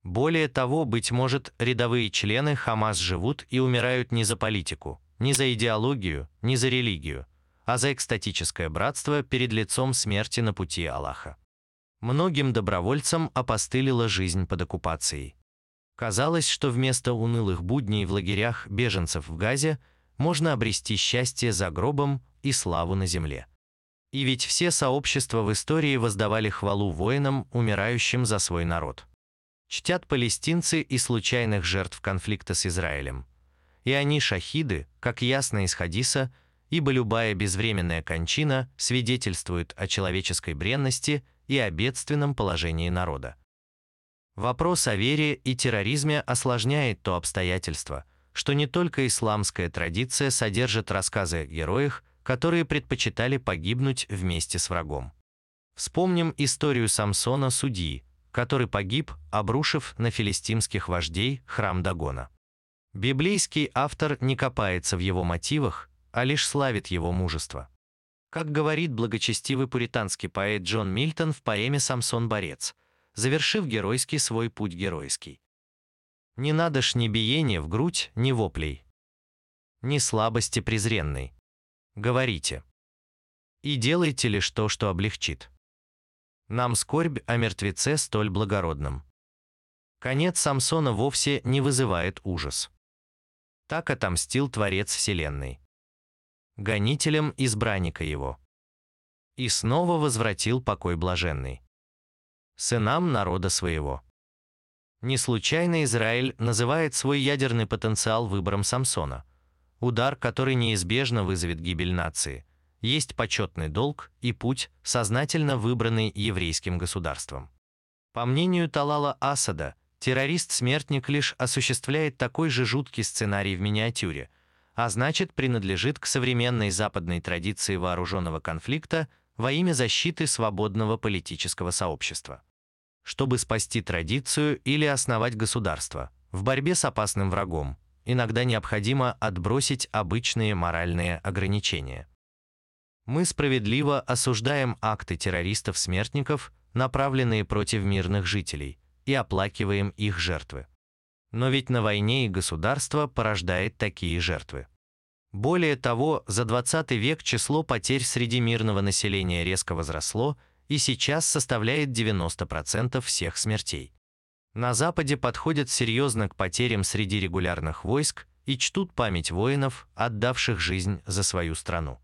Более того, быть может, рядовые члены Хамас живут и умирают не за политику, не за идеологию, не за религию, а за экстатическое братство перед лицом смерти на пути Аллаха. Многим добровольцам опостылила жизнь под оккупацией. Казалось, что вместо унылых будней в лагерях беженцев в Газе можно обрести счастье за гробом и славу на земле. И ведь все сообщества в истории воздавали хвалу воинам, умирающим за свой народ. Чтят палестинцы и случайных жертв конфликта с Израилем. И они шахиды, как ясно из хадиса, ибо любая безвременная кончина свидетельствует о человеческой бренности и о бедственном положении народа. Вопрос о вере и терроризме осложняет то обстоятельство, что не только исламская традиция содержит рассказы о героях, которые предпочитали погибнуть вместе с врагом. Вспомним историю Самсона судьи, который погиб, обрушив на филистимских вождей храм Дагона. Библейский автор не копается в его мотивах, а лишь славит его мужество. Как говорит благочестивый пуританский поэт Джон Мильтон в поэме «Самсон-борец», завершив геройский свой путь геройский. Не надо ж ни биения в грудь, ни воплей, ни слабости презренной. Говорите. И делайте лишь то, что облегчит. Нам скорбь о мертвеце столь благородном. Конец Самсона вовсе не вызывает ужас. Так отомстил Творец Вселенной. Гонителем избранника его. И снова возвратил покой блаженный сынам народа своего. Не случайно Израиль называет свой ядерный потенциал выбором Самсона. Удар, который неизбежно вызовет гибель нации, есть почетный долг и путь, сознательно выбранный еврейским государством. По мнению Талала Асада, террорист-смертник лишь осуществляет такой же жуткий сценарий в миниатюре, а значит принадлежит к современной западной традиции вооруженного конфликта во имя защиты свободного политического сообщества. Чтобы спасти традицию или основать государство, в борьбе с опасным врагом, иногда необходимо отбросить обычные моральные ограничения. Мы справедливо осуждаем акты террористов-смертников, направленные против мирных жителей, и оплакиваем их жертвы. Но ведь на войне и государство порождает такие жертвы. Более того, за 20 век число потерь среди мирного населения резко возросло и сейчас составляет 90% всех смертей. На Западе подходят серьезно к потерям среди регулярных войск и чтут память воинов, отдавших жизнь за свою страну.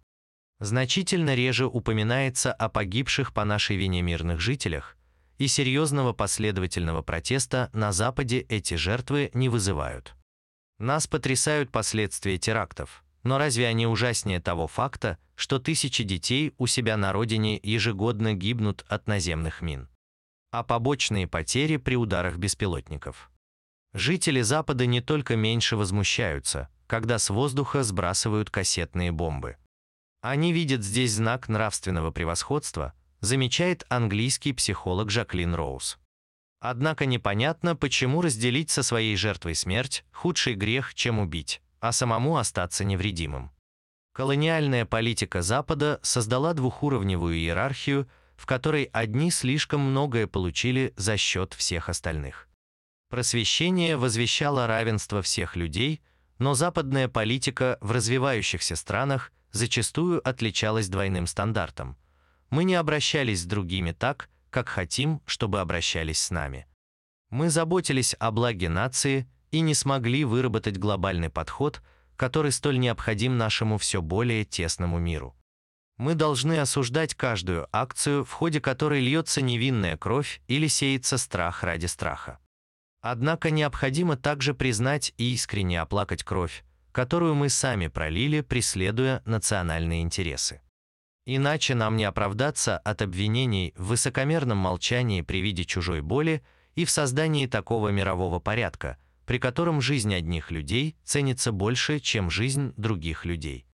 Значительно реже упоминается о погибших по нашей вине мирных жителях, и серьезного последовательного протеста на Западе эти жертвы не вызывают. Нас потрясают последствия терактов, но разве они ужаснее того факта, что тысячи детей у себя на родине ежегодно гибнут от наземных мин? А побочные потери при ударах беспилотников. Жители Запада не только меньше возмущаются, когда с воздуха сбрасывают кассетные бомбы. Они видят здесь знак нравственного превосходства, замечает английский психолог Жаклин Роуз. Однако непонятно, почему разделить со своей жертвой смерть – худший грех, чем убить, а самому остаться невредимым. Колониальная политика Запада создала двухуровневую иерархию, в которой одни слишком многое получили за счет всех остальных. Просвещение возвещало равенство всех людей, но западная политика в развивающихся странах зачастую отличалась двойным стандартом. Мы не обращались с другими так, как хотим, чтобы обращались с нами. Мы заботились о благе нации и не смогли выработать глобальный подход, который столь необходим нашему все более тесному миру. Мы должны осуждать каждую акцию, в ходе которой льется невинная кровь или сеется страх ради страха. Однако необходимо также признать и искренне оплакать кровь, которую мы сами пролили, преследуя национальные интересы. Иначе нам не оправдаться от обвинений в высокомерном молчании при виде чужой боли и в создании такого мирового порядка, при котором жизнь одних людей ценится больше, чем жизнь других людей.